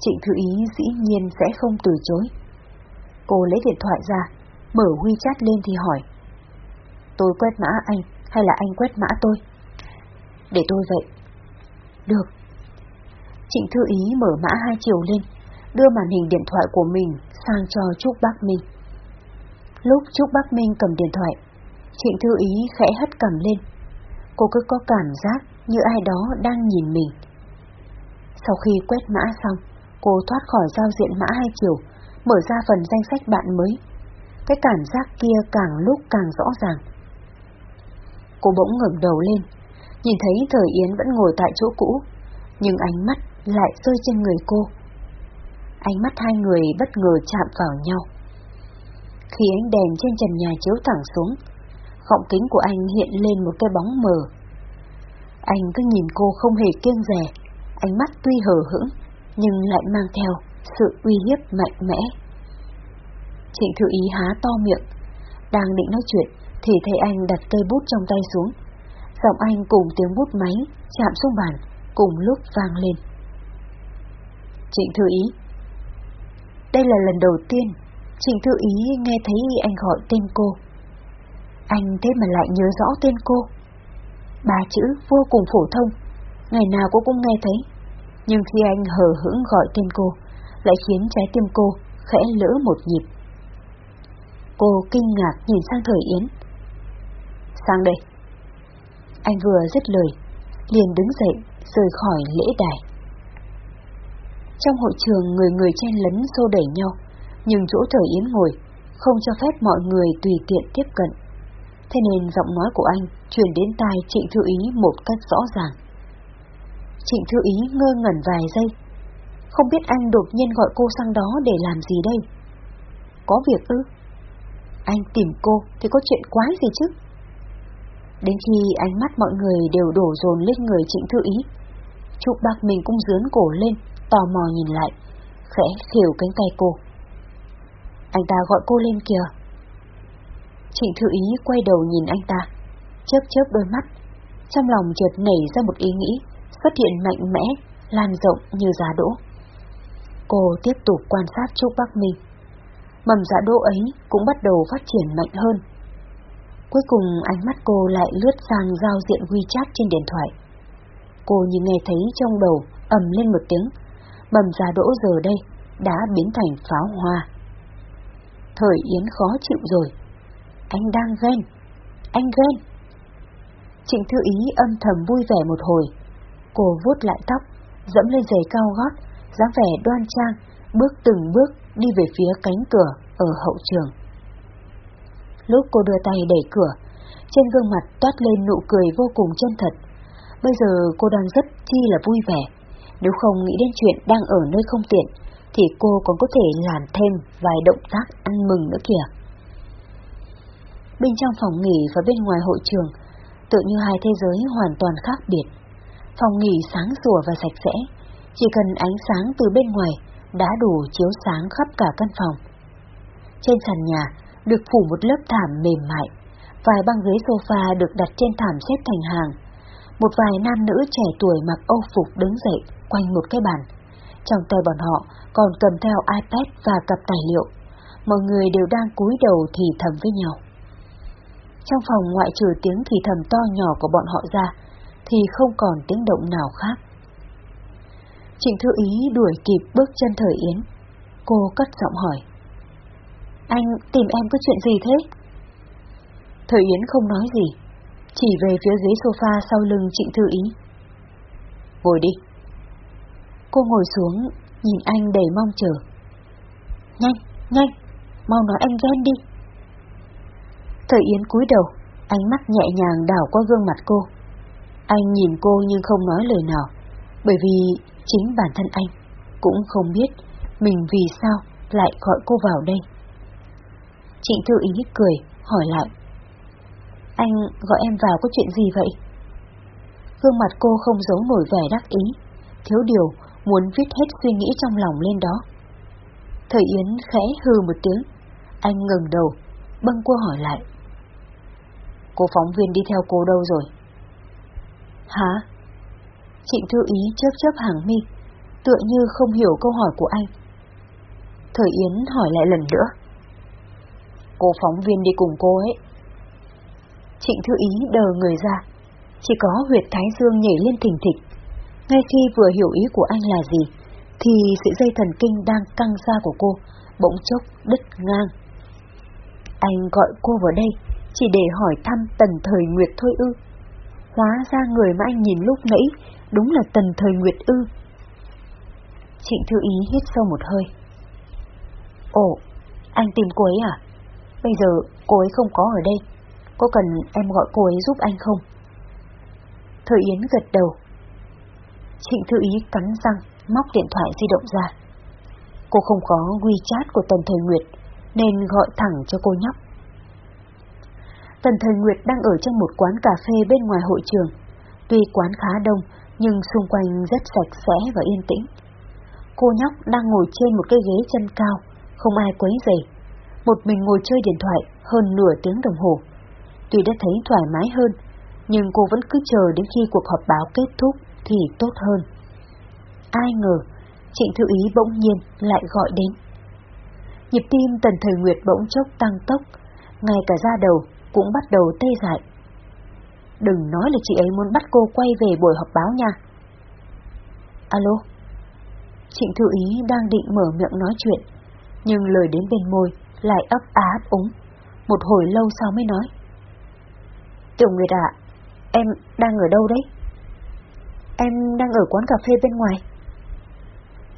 Trịnh Thư Ý dĩ nhiên sẽ không từ chối. Cô lấy điện thoại ra, mở WeChat lên thì hỏi. Tôi quét mã anh hay là anh quét mã tôi? Để tôi vậy. Được. Trịnh Thư Ý mở mã hai chiều lên, đưa màn hình điện thoại của mình sang cho Trúc Bắc Minh. Lúc Trúc Bắc Minh cầm điện thoại, Trịnh Thư Ý khẽ hất cầm lên. Cô cứ có cảm giác như ai đó đang nhìn mình. Sau khi quét mã xong, cô thoát khỏi giao diện mã hai chiều, mở ra phần danh sách bạn mới. Cái cảm giác kia càng lúc càng rõ ràng. Cô bỗng ngẩng đầu lên, nhìn thấy Thời Yến vẫn ngồi tại chỗ cũ, nhưng ánh mắt lại rơi trên người cô. Ánh mắt hai người bất ngờ chạm vào nhau. Khi ánh đèn trên trần nhà chiếu thẳng xuống, gọng kính của anh hiện lên một cái bóng mờ. Anh cứ nhìn cô không hề kiêng rẻ, ánh mắt tuy hờ hững, nhưng lại mang theo sự uy hiếp mạnh mẽ. Trịnh Thư Ý há to miệng, đang định nói chuyện thì thấy anh đặt cây bút trong tay xuống. Giọng anh cùng tiếng bút máy chạm xuống bàn, cùng lúc vang lên. Trịnh Thư Ý Đây là lần đầu tiên Trịnh Thư Ý nghe thấy anh gọi tên cô. Anh thế mà lại nhớ rõ tên cô. Ba chữ vô cùng phổ thông, ngày nào cô cũng nghe thấy. Nhưng khi anh hờ hững gọi tên cô, lại khiến trái tim cô khẽ lỡ một nhịp. Cô kinh ngạc nhìn sang Thời Yến. Sang đây. Anh vừa dứt lời, liền đứng dậy, rời khỏi lễ đài. Trong hội trường người người chen lấn xô đẩy nhau, nhưng chỗ Thời Yến ngồi không cho phép mọi người tùy tiện tiếp cận. Thế nên giọng nói của anh truyền đến tai Trịnh Thư Ý một cách rõ ràng. Trịnh Thư Ý ngơ ngẩn vài giây, không biết anh đột nhiên gọi cô sang đó để làm gì đây? Có việc ư? Anh tìm cô thì có chuyện quái gì chứ? Đến khi ánh mắt mọi người đều đổ dồn lên người Trịnh Thư Ý, Trúc Bác mình cũng dướn cổ lên, tò mò nhìn lại, khẽ khều cánh tay cô. Anh ta gọi cô lên kìa. Trịnh Thư Ý quay đầu nhìn anh ta, chớp chớp đôi mắt, trong lòng chợt nảy ra một ý nghĩ, xuất hiện mạnh mẽ, lan rộng như giá đỗ. Cô tiếp tục quan sát Trúc Bắc Minh. Mầm giá đỗ ấy cũng bắt đầu phát triển mạnh hơn. Cuối cùng ánh mắt cô lại lướt sang giao diện WeChat trên điện thoại. Cô như nghe thấy trong đầu ầm lên một tiếng, bầm giá đỗ giờ đây đã biến thành pháo hoa. Thời Yến khó chịu rồi. Anh đang ghen. Anh ghen. Trịnh Thư Ý âm thầm vui vẻ một hồi. Cô vuốt lại tóc, dẫm lên giày cao gót, dáng vẻ đoan trang, bước từng bước đi về phía cánh cửa ở hậu trường. Lúc cô đưa tay đẩy cửa, trên gương mặt toát lên nụ cười vô cùng chân thật. Bây giờ cô đang rất chi là vui vẻ, nếu không nghĩ đến chuyện đang ở nơi không tiện, thì cô còn có thể làm thêm vài động tác ăn mừng nữa kìa. Bên trong phòng nghỉ và bên ngoài hội trường, tự như hai thế giới hoàn toàn khác biệt. Phòng nghỉ sáng sủa và sạch sẽ, chỉ cần ánh sáng từ bên ngoài đã đủ chiếu sáng khắp cả căn phòng. Trên sàn nhà được phủ một lớp thảm mềm mại, vài băng ghế sofa được đặt trên thảm xếp thành hàng. Một vài nam nữ trẻ tuổi mặc âu phục đứng dậy quanh một cái bàn. Trong tay bọn họ còn cầm theo iPad và cặp tài liệu. Mọi người đều đang cúi đầu thì thầm với nhau. Trong phòng ngoại trừ tiếng thì thầm to nhỏ của bọn họ ra, thì không còn tiếng động nào khác. Trịnh Thư Ý đuổi kịp bước chân Thời Yến. Cô cất giọng hỏi. Anh tìm em có chuyện gì thế? Thời Yến không nói gì, chỉ về phía ghế sofa sau lưng Trịnh Thư Ý. Ngồi đi. Cô ngồi xuống, nhìn anh đầy mong chờ. Nhanh, nhanh, mau nói anh ghen đi. Thời Yến cúi đầu, ánh mắt nhẹ nhàng đảo qua gương mặt cô. Anh nhìn cô nhưng không nói lời nào, bởi vì chính bản thân anh cũng không biết mình vì sao lại gọi cô vào đây. Trịnh Thư Ý cười, hỏi lại. Anh gọi em vào có chuyện gì vậy? Gương mặt cô không giấu nổi vẻ đắc ý, thiếu điều muốn viết hết suy nghĩ trong lòng lên đó. Thời Yến khẽ hừ một tiếng, anh ngừng đầu, bâng cô hỏi lại. Cô phóng viên đi theo cô đâu rồi? Hả? Trịnh Thư Ý chớp chớp hàng mi, tựa như không hiểu câu hỏi của anh. Thời Yến hỏi lại lần nữa. Cô phóng viên đi cùng cô ấy. Trịnh Thư Ý đờ người ra, chỉ có huyệt thái dương nhảy lên thình thịch. Ngay khi vừa hiểu ý của anh là gì, thì sợi dây thần kinh đang căng ra của cô bỗng chốc đứt ngang. Anh gọi cô vào đây chỉ để hỏi thăm Tần Thời Nguyệt thôi ư. Hóa ra người mà anh nhìn lúc nãy đúng là Tần Thời Nguyệt ư. Trịnh Thư Ý hít sâu một hơi. Ồ, anh tìm cô ấy à? Bây giờ cô ấy không có ở đây. Có cần em gọi cô ấy giúp anh không? Thời Yến gật đầu. Trịnh Thư Ý cắn răng, móc điện thoại di động ra. Cô không có WeChat của Tần Thời Nguyệt, nên gọi thẳng cho cô nhóc. Tần Thời Nguyệt đang ở trong một quán cà phê bên ngoài hội trường. Tuy quán khá đông, nhưng xung quanh rất sạch sẽ và yên tĩnh. Cô nhóc đang ngồi trên một cái ghế chân cao, không ai quấy rầy. Một mình ngồi chơi điện thoại hơn nửa tiếng đồng hồ. Tuy đã thấy thoải mái hơn, nhưng cô vẫn cứ chờ đến khi cuộc họp báo kết thúc thì tốt hơn. Ai ngờ, Trịnh Thư Ý bỗng nhiên lại gọi đến. Nhịp tim Tần Thời Nguyệt bỗng chốc tăng tốc, ngay cả da đầu cũng bắt đầu tê dại. Đừng nói là chị ấy muốn bắt cô quay về buổi họp báo nha. Alo? Trịnh Thư Ý đang định mở miệng nói chuyện, nhưng lời đến bên môi lại ấp á ấp úng. Một hồi lâu sau mới nói. Tiểu Nguyệt ạ, em đang ở đâu đấy? Em đang ở quán cà phê bên ngoài.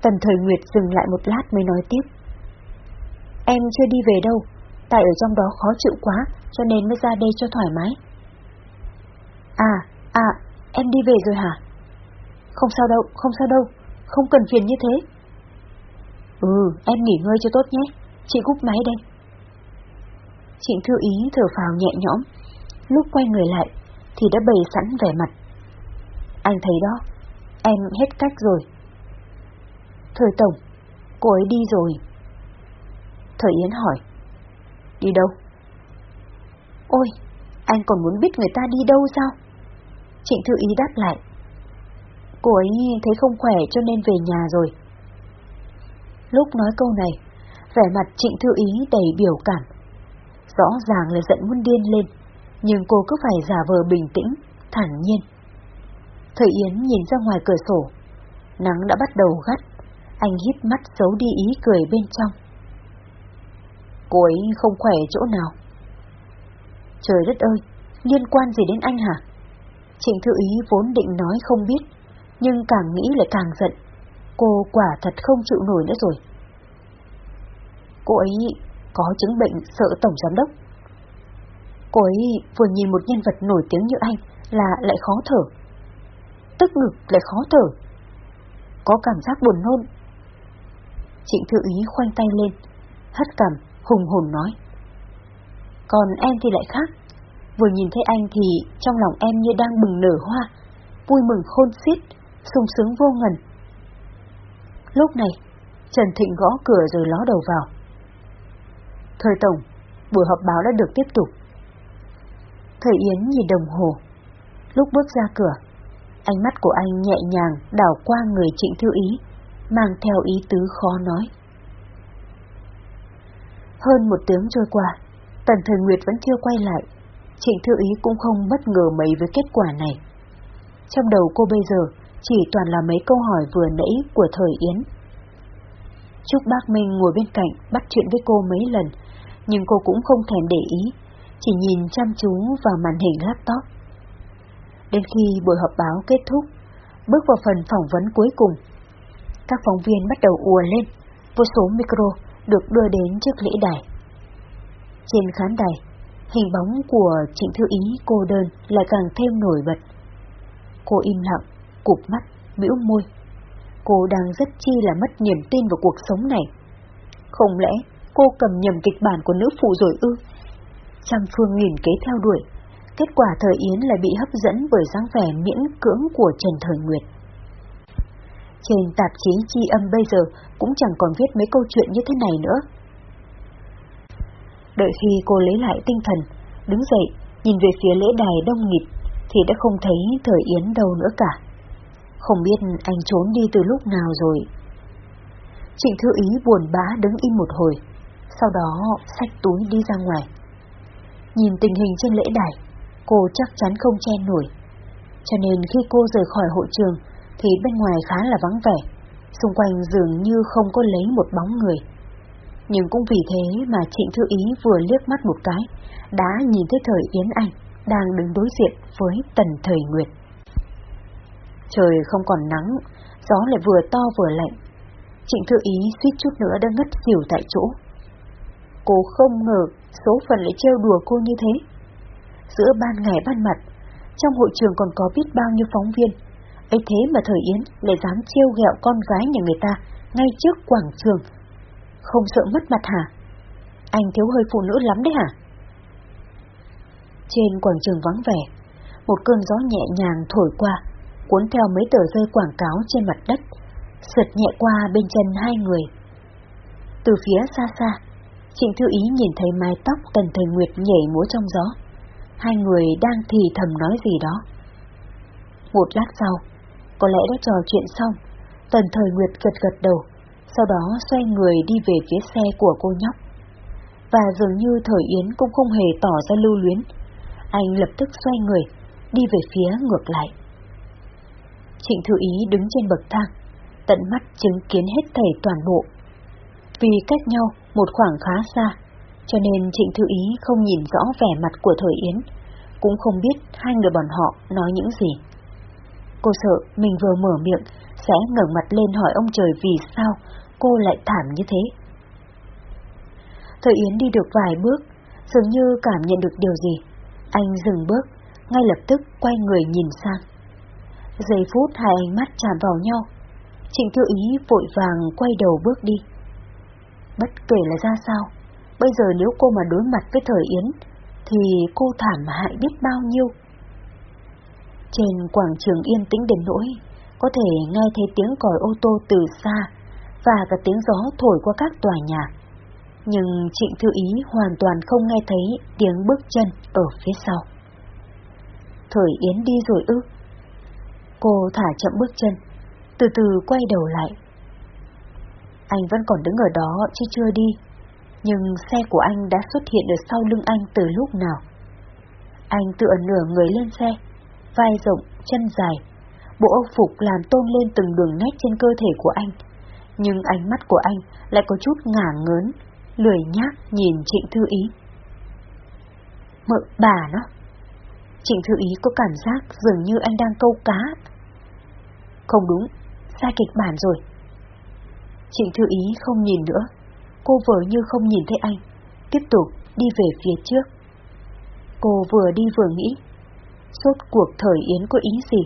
Tần Thời Nguyệt dừng lại một lát mới nói tiếp. Em chưa đi về đâu, tại ở trong đó khó chịu quá, cho nên mới ra đây cho thoải mái. À, à, em đi về rồi hả? Không sao đâu, không sao đâu, không cần phiền như thế. Ừ, em nghỉ ngơi cho tốt nhé, chị cúp máy đây. Trịnh Thư Ý thở phào nhẹ nhõm, lúc quay người lại thì đã bày sẵn vẻ mặt. Anh thấy đó, em hết cách rồi. Thời Tổng, cô ấy đi rồi. Thời Yến hỏi, đi đâu? Ôi, anh còn muốn biết người ta đi đâu sao? Trịnh Thư Ý đáp lại. Cô ấy thấy không khỏe cho nên về nhà rồi. Lúc nói câu này, vẻ mặt Trịnh Thư Ý đầy biểu cảm. Rõ ràng là giận muốn điên lên, nhưng cô cứ phải giả vờ bình tĩnh, thản nhiên. Thời Yến nhìn ra ngoài cửa sổ, nắng đã bắt đầu gắt, anh hít mắt giấu đi ý cười bên trong. Cô ấy không khỏe chỗ nào? Trời đất ơi, liên quan gì đến anh hả? Trịnh Thư Ý vốn định nói không biết, nhưng càng nghĩ lại càng giận. Cô quả thật không chịu nổi nữa rồi. Cô ấy có chứng bệnh sợ tổng giám đốc. Cô ấy vừa nhìn một nhân vật nổi tiếng như anh là lại khó thở. Tức ngực lại khó thở. Có cảm giác buồn nôn. Trịnh Thư Ý khoanh tay lên, hất cằm, hùng hồn nói. Còn em thì lại khác. Vừa nhìn thấy anh thì trong lòng em như đang bừng nở hoa, vui mừng khôn xiết, sung sướng vô ngần. Lúc này, Trần Thịnh gõ cửa rồi ló đầu vào. Thời Tổng, buổi họp báo đã được tiếp tục. Thời Yến nhìn đồng hồ. Lúc bước ra cửa, ánh mắt của anh nhẹ nhàng đảo qua người Trịnh Thư Ý, mang theo ý tứ khó nói. Hơn một tiếng trôi qua, Tần Thời Nguyệt vẫn chưa quay lại. Trịnh Thư Ý cũng không bất ngờ mấy với kết quả này. Trong đầu cô bây giờ chỉ toàn là mấy câu hỏi vừa nãy của Thời Yến. Trúc Bác Minh ngồi bên cạnh bắt chuyện với cô mấy lần, nhưng cô cũng không thèm để ý, chỉ nhìn chăm chú vào màn hình laptop. Đến khi buổi họp báo kết thúc, bước vào phần phỏng vấn cuối cùng, các phóng viên bắt đầu ùa lên, vô số micro được đưa đến trước lễ đài. Trên khán đài, hình bóng của Trịnh Thư Ý cô đơn lại càng thêm nổi bật. Cô im lặng, cụp mắt, bĩu môi. Cô đang rất chi là mất niềm tin vào cuộc sống này. Không lẽ cô cầm nhầm kịch bản của nữ phụ rồi ư? Trăm phương nghìn kế theo đuổi, kết quả thời Yến lại bị hấp dẫn bởi dáng vẻ miễn cưỡng của Trần Thời Nguyệt. Trên tạp chí chi âm bây giờ cũng chẳng còn viết mấy câu chuyện như thế này nữa. Đợi khi cô lấy lại tinh thần, đứng dậy, nhìn về phía lễ đài đông nghịt, thì đã không thấy thời Yến đâu nữa cả. Không biết anh trốn đi từ lúc nào rồi. Trịnh Thư Ý buồn bã đứng im một hồi, sau đó xách túi đi ra ngoài. Nhìn tình hình trên lễ đài, cô chắc chắn không che nổi. Cho nên khi cô rời khỏi hội trường, thì bên ngoài khá là vắng vẻ, xung quanh dường như không có lấy một bóng người. Nhưng cũng vì thế mà Trịnh Thư Ý vừa liếc mắt một cái, đã nhìn thấy thời Yến Anh đang đứng đối diện với Tần Thời Nguyệt. Trời không còn nắng, gió lại vừa to vừa lạnh. Trịnh Thư Ý suýt chút nữa đã ngất xỉu tại chỗ. Cô không ngờ số phận lại trêu đùa cô như thế. Giữa ban ngày ban mặt, trong hội trường còn có biết bao nhiêu phóng viên. ấy thế mà Thời Yến lại dám trêu ghẹo con gái nhà người ta ngay trước quảng trường. Không sợ mất mặt hả? Anh thiếu hơi phụ nữ lắm đấy hả? Trên quảng trường vắng vẻ, một cơn gió nhẹ nhàng thổi qua, cuốn theo mấy tờ rơi quảng cáo trên mặt đất, sượt nhẹ qua bên chân hai người. Từ phía xa xa, Trịnh Thư Ý nhìn thấy mái tóc Tần Thời Nguyệt nhảy múa trong gió. Hai người đang thì thầm nói gì đó. Một lát sau, có lẽ đã trò chuyện xong, Tần thời Nguyệt gật gật đầu, sau đó xoay người đi về phía xe của cô nhóc. Và dường như thời Yến cũng không hề tỏ ra lưu luyến. Anh lập tức xoay người, đi về phía ngược lại. Trịnh Thư Ý đứng trên bậc thang, tận mắt chứng kiến hết thảy toàn bộ. Vì cách nhau một khoảng khá xa, cho nên Trịnh Thư Ý không nhìn rõ vẻ mặt của Thời Yến, cũng không biết hai người bọn họ nói những gì. Cô sợ mình vừa mở miệng sẽ ngẩng mặt lên hỏi ông trời vì sao cô lại thảm như thế. Thời Yến đi được vài bước, dường như cảm nhận được điều gì. Anh dừng bước, ngay lập tức quay người nhìn sang. Giây phút hai ánh mắt chạm vào nhau, Trịnh Thư Ý vội vàng quay đầu bước đi. Bất kể là ra sao, bây giờ nếu cô mà đối mặt với Thời Yến, thì cô thảm hại biết bao nhiêu. Trên quảng trường yên tĩnh đến nỗi, có thể nghe thấy tiếng còi ô tô từ xa và cả tiếng gió thổi qua các tòa nhà. Nhưng Trịnh Thư Ý hoàn toàn không nghe thấy tiếng bước chân ở phía sau. Thời Yến đi rồi ư? Cô thả chậm bước chân, từ từ quay đầu lại. Anh vẫn còn đứng ở đó chứ chưa đi, nhưng xe của anh đã xuất hiện ở sau lưng anh từ lúc nào. Anh tựa nửa người lên xe, vai rộng, chân dài, bộ âu phục làm tôn lên từng đường nét trên cơ thể của anh, nhưng ánh mắt của anh lại có chút ngả ngớn, lười nhác nhìn Trịnh Thư Ý. Mợ bà nó! Trịnh Thư Ý có cảm giác dường như anh đang câu cá. Không đúng, sai kịch bản rồi. Trịnh Thư Ý không nhìn nữa, cô vừa như không nhìn thấy anh, tiếp tục đi về phía trước. Cô vừa đi vừa nghĩ, suốt cuộc thời Yến có ý gì?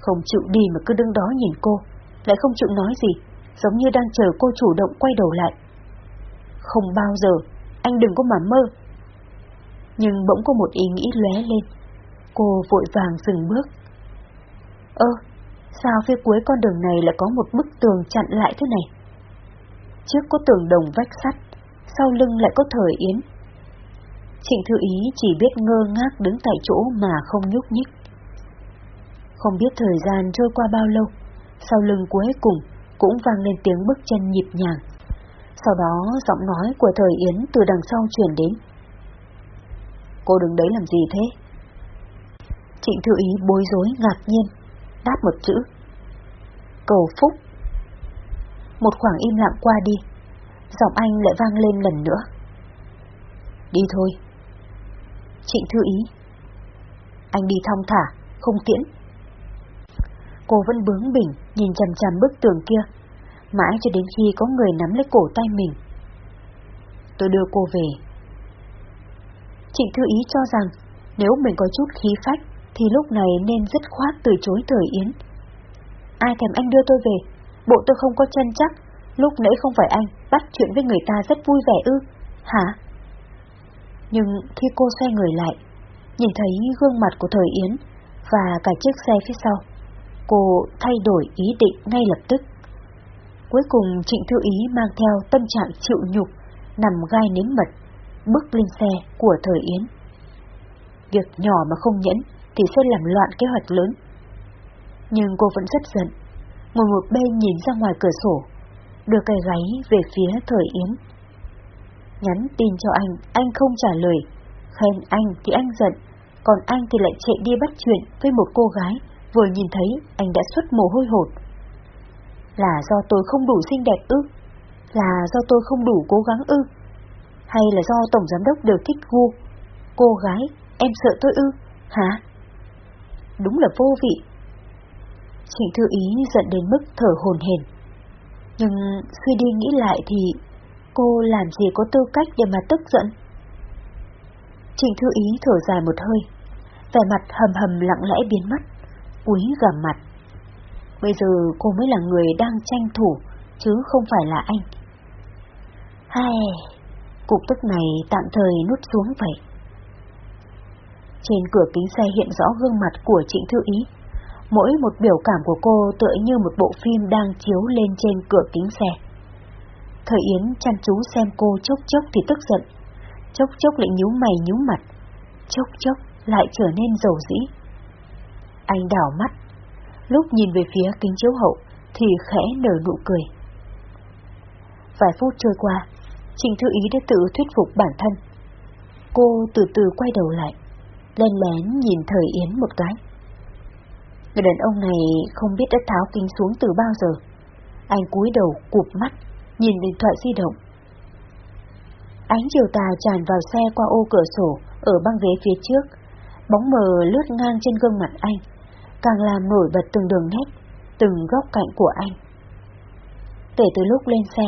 Không chịu đi mà cứ đứng đó nhìn cô, lại không chịu nói gì, giống như đang chờ cô chủ động quay đầu lại. Không bao giờ, anh đừng có mà mơ. Nhưng bỗng có một ý nghĩ lóe lên, cô vội vàng dừng bước. Ơ, sao phía cuối con đường này lại có một bức tường chặn lại thế này? Trước có tường đồng vách sắt, sau lưng lại có thời yến. Trịnh Thư Ý chỉ biết ngơ ngác đứng tại chỗ mà không nhúc nhích. Không biết thời gian trôi qua bao lâu, sau lưng cuối cùng cũng vang lên tiếng bước chân nhịp nhàng. Sau đó giọng nói của thời Yến từ đằng sau truyền đến. Cô đứng đấy làm gì thế? Trịnh Thư Ý bối rối ngạc nhiên, đáp một chữ. Cầu Phúc. Một khoảng im lặng qua đi, giọng anh lại vang lên lần nữa. Đi thôi. Trịnh Thư Ý. Anh đi thong thả, không tiễn. Cô vẫn bướng bỉnh nhìn chằm chằm bức tường kia, mãi cho đến khi có người nắm lấy cổ tay mình. Tôi đưa cô về. Trịnh Thư Ý cho rằng nếu mình có chút khí phách thì lúc này nên dứt khoát từ chối thời Yến. Ai thèm anh đưa tôi về, bộ tôi không có chân chắc, lúc nãy không phải anh bắt chuyện với người ta rất vui vẻ ư, hả? Nhưng khi cô xoay người lại, nhìn thấy gương mặt của thời Yến và cả chiếc xe phía sau, cô thay đổi ý định ngay lập tức. Cuối cùng Trịnh Thư Ý mang theo tâm trạng chịu nhục, nằm gai nếm mật, bước lên xe của thời Yến. Việc nhỏ mà không nhẫn thì sẽ làm loạn kế hoạch lớn. Nhưng cô vẫn rất giận, ngồi một bên nhìn ra ngoài cửa sổ, đưa cây gáy về phía thời Yến. Nhắn tin cho anh, anh không trả lời, khen anh thì anh giận, còn anh thì lại chạy đi bắt chuyện với một cô gái vừa nhìn thấy anh đã xuất mồ hôi hột. Là do tôi không đủ xinh đẹp ư? Là do tôi không đủ cố gắng ư? Hay là do Tổng Giám Đốc đều thích gu? Cô gái, em sợ tôi ư? Hả? Đúng là vô vị. Trịnh Thư Ý giận đến mức thở hồn hển. Nhưng suy đi nghĩ lại thì cô làm gì có tư cách để mà tức giận? Trịnh Thư Ý thở dài một hơi, vẻ mặt hầm hầm lặng lẽ biến mất, cúi gằm mặt. Bây giờ cô mới là người đang tranh thủ, chứ không phải là anh. Hai, cục tức này tạm thời nút xuống vậy. Trên cửa kính xe hiện rõ gương mặt của Trịnh Thư Ý. Mỗi một biểu cảm của cô tựa như một bộ phim đang chiếu lên trên cửa kính xe. Thời Yến chăm chú xem cô chốc chốc thì tức giận, chốc chốc lại nhíu mày nhíu mặt, chốc chốc lại trở nên dầu dĩ. Anh đảo mắt, lúc nhìn về phía kính chiếu hậu thì khẽ nở nụ cười. Vài phút trôi qua, Trình Thư Ý đã tự thuyết phục bản thân. Cô từ từ quay đầu lại, lên lén nhìn Thời Yến một cái. Người đàn ông này không biết đã tháo kính xuống từ bao giờ. Anh cúi đầu cụp mắt, nhìn điện thoại di động. Ánh chiều tà tràn vào xe qua ô cửa sổ ở băng ghế phía trước, bóng mờ lướt ngang trên gương mặt anh, càng làm nổi bật từng đường nét, từng góc cạnh của anh. Kể từ lúc lên xe,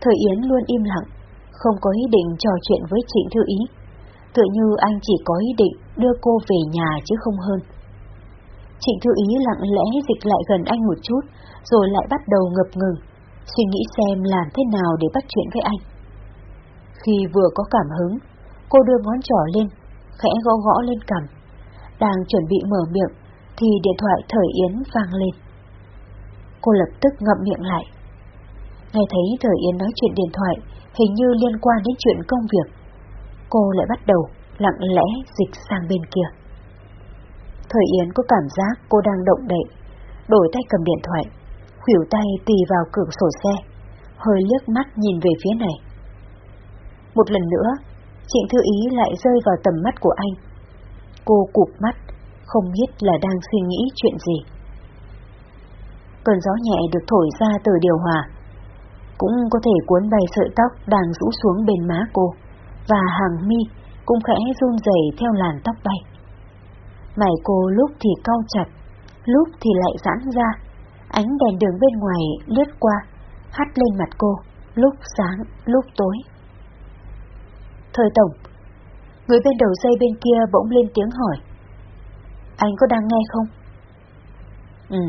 Thời Yến luôn im lặng, không có ý định trò chuyện với Trịnh Thư Ý. Tựa như anh chỉ có ý định đưa cô về nhà chứ không hơn. Trịnh Thư Ý lặng lẽ dịch lại gần anh một chút, rồi lại bắt đầu ngập ngừng, suy nghĩ xem làm thế nào để bắt chuyện với anh. Khi vừa có cảm hứng, cô đưa ngón trỏ lên, khẽ gõ gõ lên cằm. Đang chuẩn bị mở miệng, thì điện thoại Thời Yến vang lên. Cô lập tức ngậm miệng lại. Nghe thấy Thời Yến nói chuyện điện thoại, hình như liên quan đến chuyện công việc. Cô lại bắt đầu lặng lẽ dịch sang bên kia. Thời Yến có cảm giác cô đang động đậy, đổi tay cầm điện thoại, khuỷu tay tì vào cửa sổ xe, hơi liếc mắt nhìn về phía này. Một lần nữa, Trịnh Thư Ý lại rơi vào tầm mắt của anh. Cô cụp mắt, không biết là đang suy nghĩ chuyện gì. Cơn gió nhẹ được thổi ra từ điều hòa, cũng có thể cuốn bay sợi tóc đang rũ xuống bên má cô, và hàng mi cũng khẽ run rẩy theo làn tóc bay. Mày cô lúc thì cau chặt, lúc thì lại giãn ra, ánh đèn đường bên ngoài lướt qua, hắt lên mặt cô, lúc sáng, lúc tối. Thời Tổng, người bên đầu dây bên kia bỗng lên tiếng hỏi. Anh có đang nghe không? Ừ.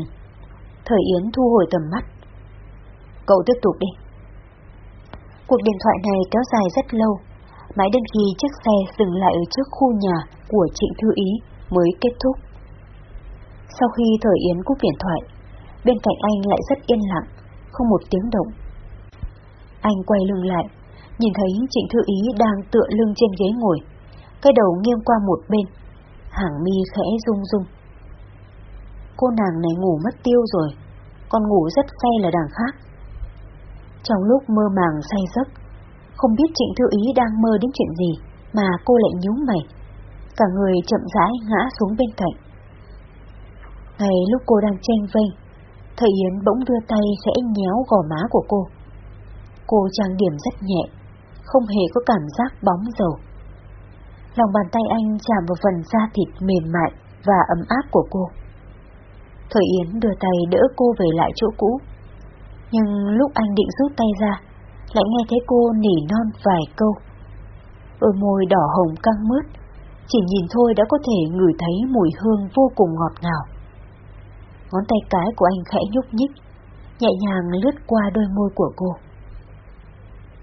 Thời Yến thu hồi tầm mắt. Cậu tiếp tục đi. Cuộc điện thoại này kéo dài rất lâu, mãi đến khi chiếc xe dừng lại ở trước khu nhà của Trịnh Thư Ý mới kết thúc. Sau khi Thời Yến cúp điện thoại, bên cạnh anh lại rất yên lặng, không một tiếng động. Anh quay lưng lại, nhìn thấy Trịnh Thư Ý đang tựa lưng trên ghế ngồi, cái đầu nghiêng qua một bên, hàng mi khẽ rung rung. Cô nàng này ngủ mất tiêu rồi, còn ngủ rất say là đằng khác. Trong lúc mơ màng say giấc, không biết Trịnh Thư Ý đang mơ đến chuyện gì mà cô lại nhúng mày, cả người chậm rãi ngã xuống bên cạnh. Ngay lúc cô đang tranh vênh, thầy Yến bỗng đưa tay khẽ nhéo gò má của cô. Cô trang điểm rất nhẹ, không hề có cảm giác bóng dầu. Lòng bàn tay anh chạm vào phần da thịt mềm mại và ấm áp của cô. Thời Yến đưa tay đỡ cô về lại chỗ cũ. Nhưng lúc anh định rút tay ra, lại nghe thấy cô nỉ non vài câu. Đôi môi đỏ hồng căng mướt, chỉ nhìn thôi đã có thể ngửi thấy mùi hương vô cùng ngọt ngào. Ngón tay cái của anh khẽ nhúc nhích, nhẹ nhàng lướt qua đôi môi của cô.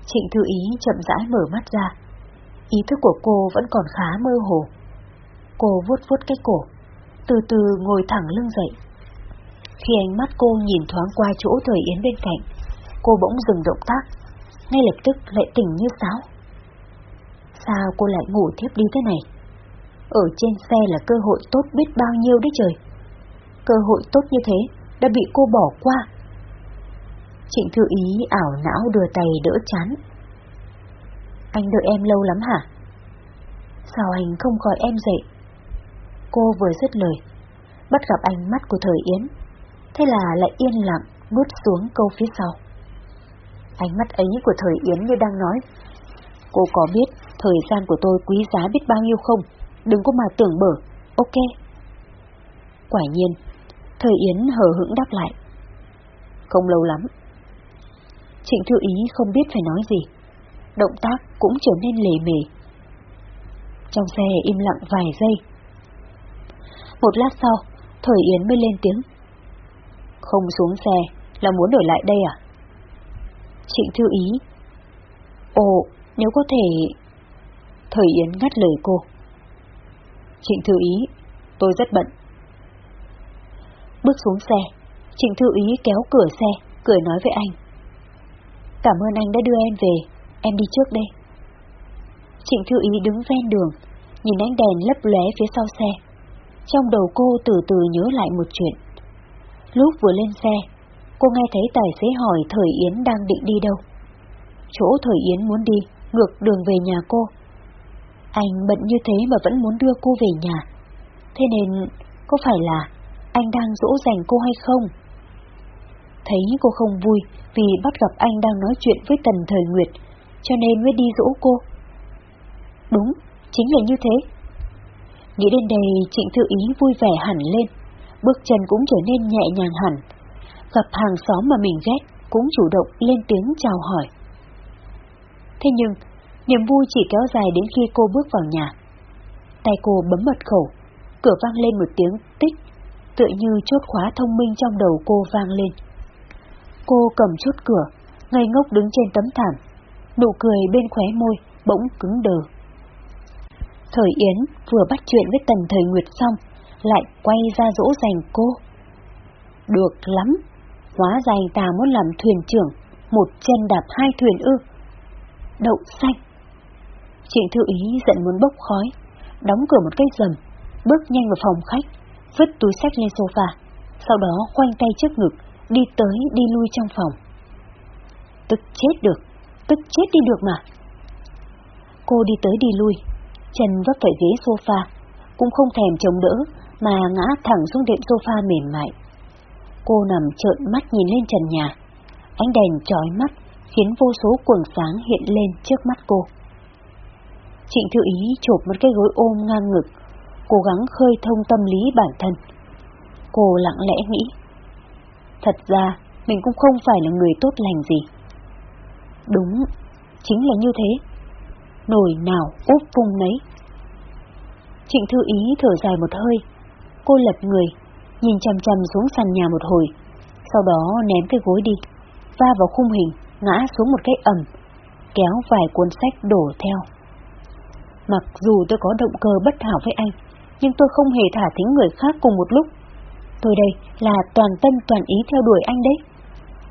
Trịnh Thư Ý chậm rãi mở mắt ra. Ý thức của cô vẫn còn khá mơ hồ. Cô vuốt vuốt cái cổ, từ từ ngồi thẳng lưng dậy. Khi ánh mắt cô nhìn thoáng qua chỗ Thời Yến bên cạnh, cô bỗng dừng động tác, ngay lập tức lại tỉnh như sáo. Sao cô lại ngủ thiếp đi thế này? Ở trên xe là cơ hội tốt biết bao nhiêu đấy trời. Cơ hội tốt như thế đã bị cô bỏ qua Trịnh Thư Ý ảo não đưa tay đỡ chán. Anh đợi em lâu lắm hả? Sao anh không gọi em dậy? Cô vừa dứt lời, bắt gặp ánh mắt của Thời Yến, thế là lại yên lặng nuốt xuống câu phía sau. Ánh mắt ấy của Thời Yến như đang nói, cô có biết thời gian của tôi quý giá biết bao nhiêu không? Đừng có mà tưởng bở, ok. Quả nhiên, Thời Yến hờ hững đáp lại. Không lâu lắm, Trịnh Thư Ý không biết phải nói gì. Động tác cũng trở nên lề mề. Trong xe im lặng vài giây. Một lát sau, Thời Yến mới lên tiếng. Không xuống xe, là muốn đổi lại đây à? Trịnh Thư Ý. Ồ, nếu có thể... Thời Yến ngắt lời cô. Trịnh Thư Ý, tôi rất bận. Bước xuống xe, Trịnh Thư Ý kéo cửa xe, cười nói với anh. Cảm ơn anh đã đưa em về, em đi trước đây. Trịnh Thư Ý đứng ven đường, nhìn ánh đèn lấp lóe phía sau xe. Trong đầu cô từ từ nhớ lại một chuyện. Lúc vừa lên xe, cô nghe thấy tài xế hỏi Thời Yến đang định đi đâu. Chỗ Thời Yến muốn đi, ngược đường về nhà cô. Anh bận như thế mà vẫn muốn đưa cô về nhà. Thế nên, có phải là anh đang dỗ dành cô hay không? Thấy cô không vui vì bắt gặp anh đang nói chuyện với Tần Thời Nguyệt, cho nên mới đi dỗ cô. Đúng, chính là như thế. Nghĩ đến đây Trịnh Thư Ý vui vẻ hẳn lên, bước chân cũng trở nên nhẹ nhàng hẳn. Gặp hàng xóm mà mình ghét cũng chủ động lên tiếng chào hỏi. Thế nhưng, niềm vui chỉ kéo dài đến khi cô bước vào nhà. Tay cô bấm mật khẩu, cửa vang lên một tiếng tích, tựa như chốt khóa thông minh trong đầu cô vang lên. Cô cầm chốt cửa, ngây ngốc đứng trên tấm thảm, nụ cười bên khóe môi bỗng cứng đờ. Thời Yến vừa bắt chuyện với Tần Thời Nguyệt xong, lại quay ra dỗ dành cô. Được lắm, hóa ra ta muốn làm thuyền trưởng, một chân đạp hai thuyền ư. Đậu xanh. Trịnh Thư Ý giận muốn bốc khói, đóng cửa một cây rầm, bước nhanh vào phòng khách, vứt túi sách lên sofa, sau đó khoanh tay trước ngực, đi tới đi lui trong phòng. Tức chết được, tức chết đi được mà. Cô đi tới đi lui, chân vấp phải ghế sofa, cũng không thèm chống đỡ mà ngã thẳng xuống đệm sofa mềm mại. Cô nằm trợn mắt nhìn lên trần nhà, ánh đèn chói mắt khiến vô số cuồng sáng hiện lên trước mắt cô. Trịnh Thư Ý chụp một cái gối ôm ngang ngực, cố gắng khơi thông tâm lý bản thân. Cô lặng lẽ nghĩ, thật ra mình cũng không phải là người tốt lành gì. Đúng, chính là như thế. Nồi nào úp vung nấy. Trịnh Thư Ý thở dài một hơi, cô lật người, nhìn chằm chằm xuống sàn nhà một hồi, sau đó ném cái gối đi, va vào khung hình, ngã xuống một cái ẩm, kéo vài cuốn sách đổ theo. Mặc dù tôi có động cơ bất hảo với anh, nhưng tôi không hề thả thính người khác cùng một lúc. Tôi đây là toàn tâm toàn ý theo đuổi anh đấy.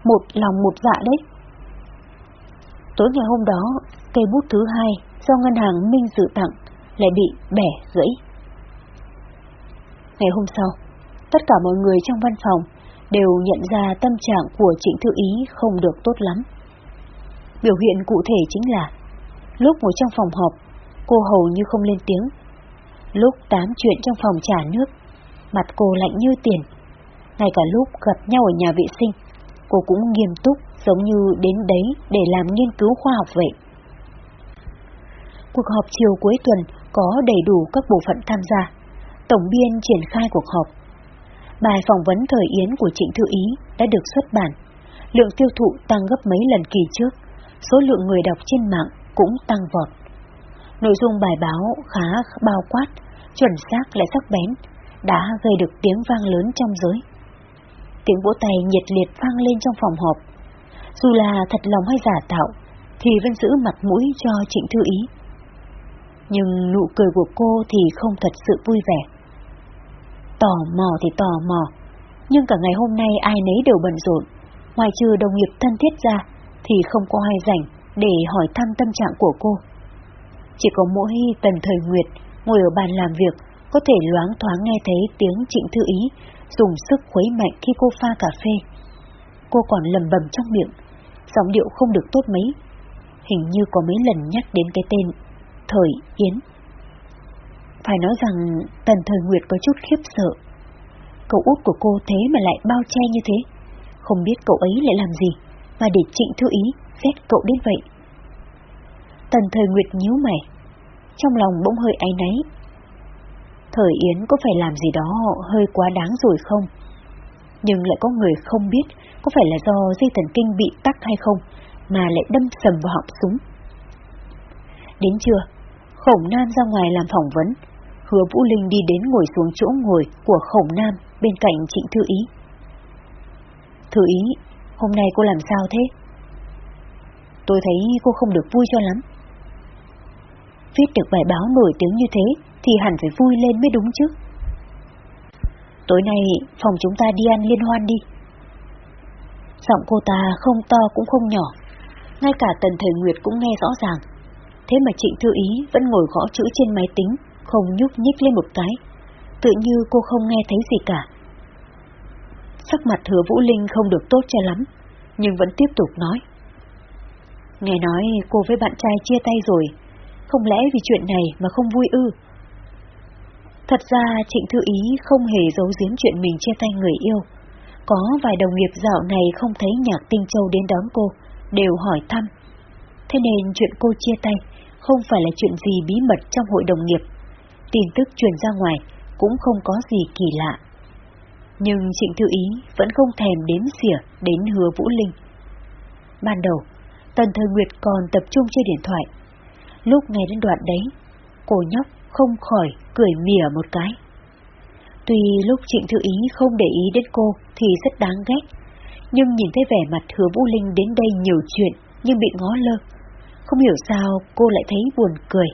Một lòng một dạ đấy. Tối ngày hôm đó, cây bút thứ hai do ngân hàng Minh dự tặng lại bị bẻ gãy. Ngày hôm sau, tất cả mọi người trong văn phòng đều nhận ra tâm trạng của Trịnh Thư Ý không được tốt lắm. Biểu hiện cụ thể chính là, lúc ngồi trong phòng họp, cô hầu như không lên tiếng. Lúc tám chuyện trong phòng trả nước, mặt cô lạnh như tiền. Ngay cả lúc gặp nhau ở nhà vệ sinh, cô cũng nghiêm túc giống như đến đấy để làm nghiên cứu khoa học vậy. Cuộc họp chiều cuối tuần có đầy đủ các bộ phận tham gia. Tổng biên triển khai cuộc họp. Bài phỏng vấn thời Yến của Trịnh Thư Ý đã được xuất bản. Lượng tiêu thụ tăng gấp mấy lần kỳ trước, số lượng người đọc trên mạng cũng tăng vọt. Nội dung bài báo khá bao quát, chuẩn xác lại sắc bén, đã gây được tiếng vang lớn trong giới. Tiếng vỗ tay nhiệt liệt vang lên trong phòng họp. Dù là thật lòng hay giả tạo, thì vẫn giữ mặt mũi cho Trịnh Thư Ý. Nhưng nụ cười của cô thì không thật sự vui vẻ. Tò mò thì tò mò, nhưng cả ngày hôm nay ai nấy đều bận rộn, ngoài trừ đồng nghiệp thân thiết ra thì không có ai rảnh để hỏi thăm tâm trạng của cô. Chỉ có mỗi tần thời nguyệt ngồi ở bàn làm việc có thể loáng thoáng nghe thấy tiếng trịnh thư ý dùng sức khuấy mạnh khi cô pha cà phê. Cô còn lầm bầm trong miệng, giọng điệu không được tốt mấy. Hình như có mấy lần nhắc đến cái tên Thời Yến. Phải nói rằng Tần Thời Nguyệt có chút khiếp sợ. Cậu út của cô thế mà lại bao che như thế. Không biết cậu ấy lại làm gì, mà để trịnh thư ý ghét cậu đến vậy. Tần Thời Nguyệt nhíu mày, trong lòng bỗng hơi áy náy. Thời Yến có phải làm gì đó hơi quá đáng rồi không? Nhưng lại có người không biết có phải là do dây thần kinh bị tắc hay không, mà lại đâm sầm vào họng súng. Đến trưa, Khổng Nam ra ngoài làm phỏng vấn, hứa Vũ Linh đi đến ngồi xuống chỗ ngồi của Khổng Nam bên cạnh Trịnh Thư Ý. Thư Ý, hôm nay cô làm sao thế? Tôi thấy cô không được vui cho lắm. Viết được bài báo nổi tiếng như thế thì hẳn phải vui lên mới đúng chứ. Tối nay phòng chúng ta đi ăn liên hoan đi. Giọng cô ta không to cũng không nhỏ, ngay cả Tần Thời Nguyệt cũng nghe rõ ràng. Thế mà Trịnh Thư Ý vẫn ngồi gõ chữ trên máy tính, không nhúc nhích lên một cái, tự như cô không nghe thấy gì cả. Sắc mặt hứa Vũ Linh không được tốt cho lắm, nhưng vẫn tiếp tục nói. Nghe nói cô với bạn trai chia tay rồi, không lẽ vì chuyện này mà không vui ư? Thật ra Trịnh Thư Ý không hề giấu giếm chuyện mình chia tay người yêu. Có vài đồng nghiệp dạo này không thấy nhạc Tinh Châu đến đón cô, đều hỏi thăm. Thế nên chuyện cô chia tay không phải là chuyện gì bí mật trong hội đồng nghiệp. Tin tức truyền ra ngoài cũng không có gì kỳ lạ. Nhưng Trịnh Thư Ý vẫn không thèm đếm xỉa đến hứa Vũ Linh. Ban đầu, Tần Thời Nguyệt còn tập trung chơi điện thoại. Lúc nghe đến đoạn đấy, cô nhóc không khỏi cười mỉa một cái. Tuy lúc Trịnh Thư Ý không để ý đến cô thì rất đáng ghét, nhưng nhìn thấy vẻ mặt hứa Vũ Linh đến đây nhiều chuyện nhưng bị ngó lơ. Không hiểu sao cô lại thấy buồn cười.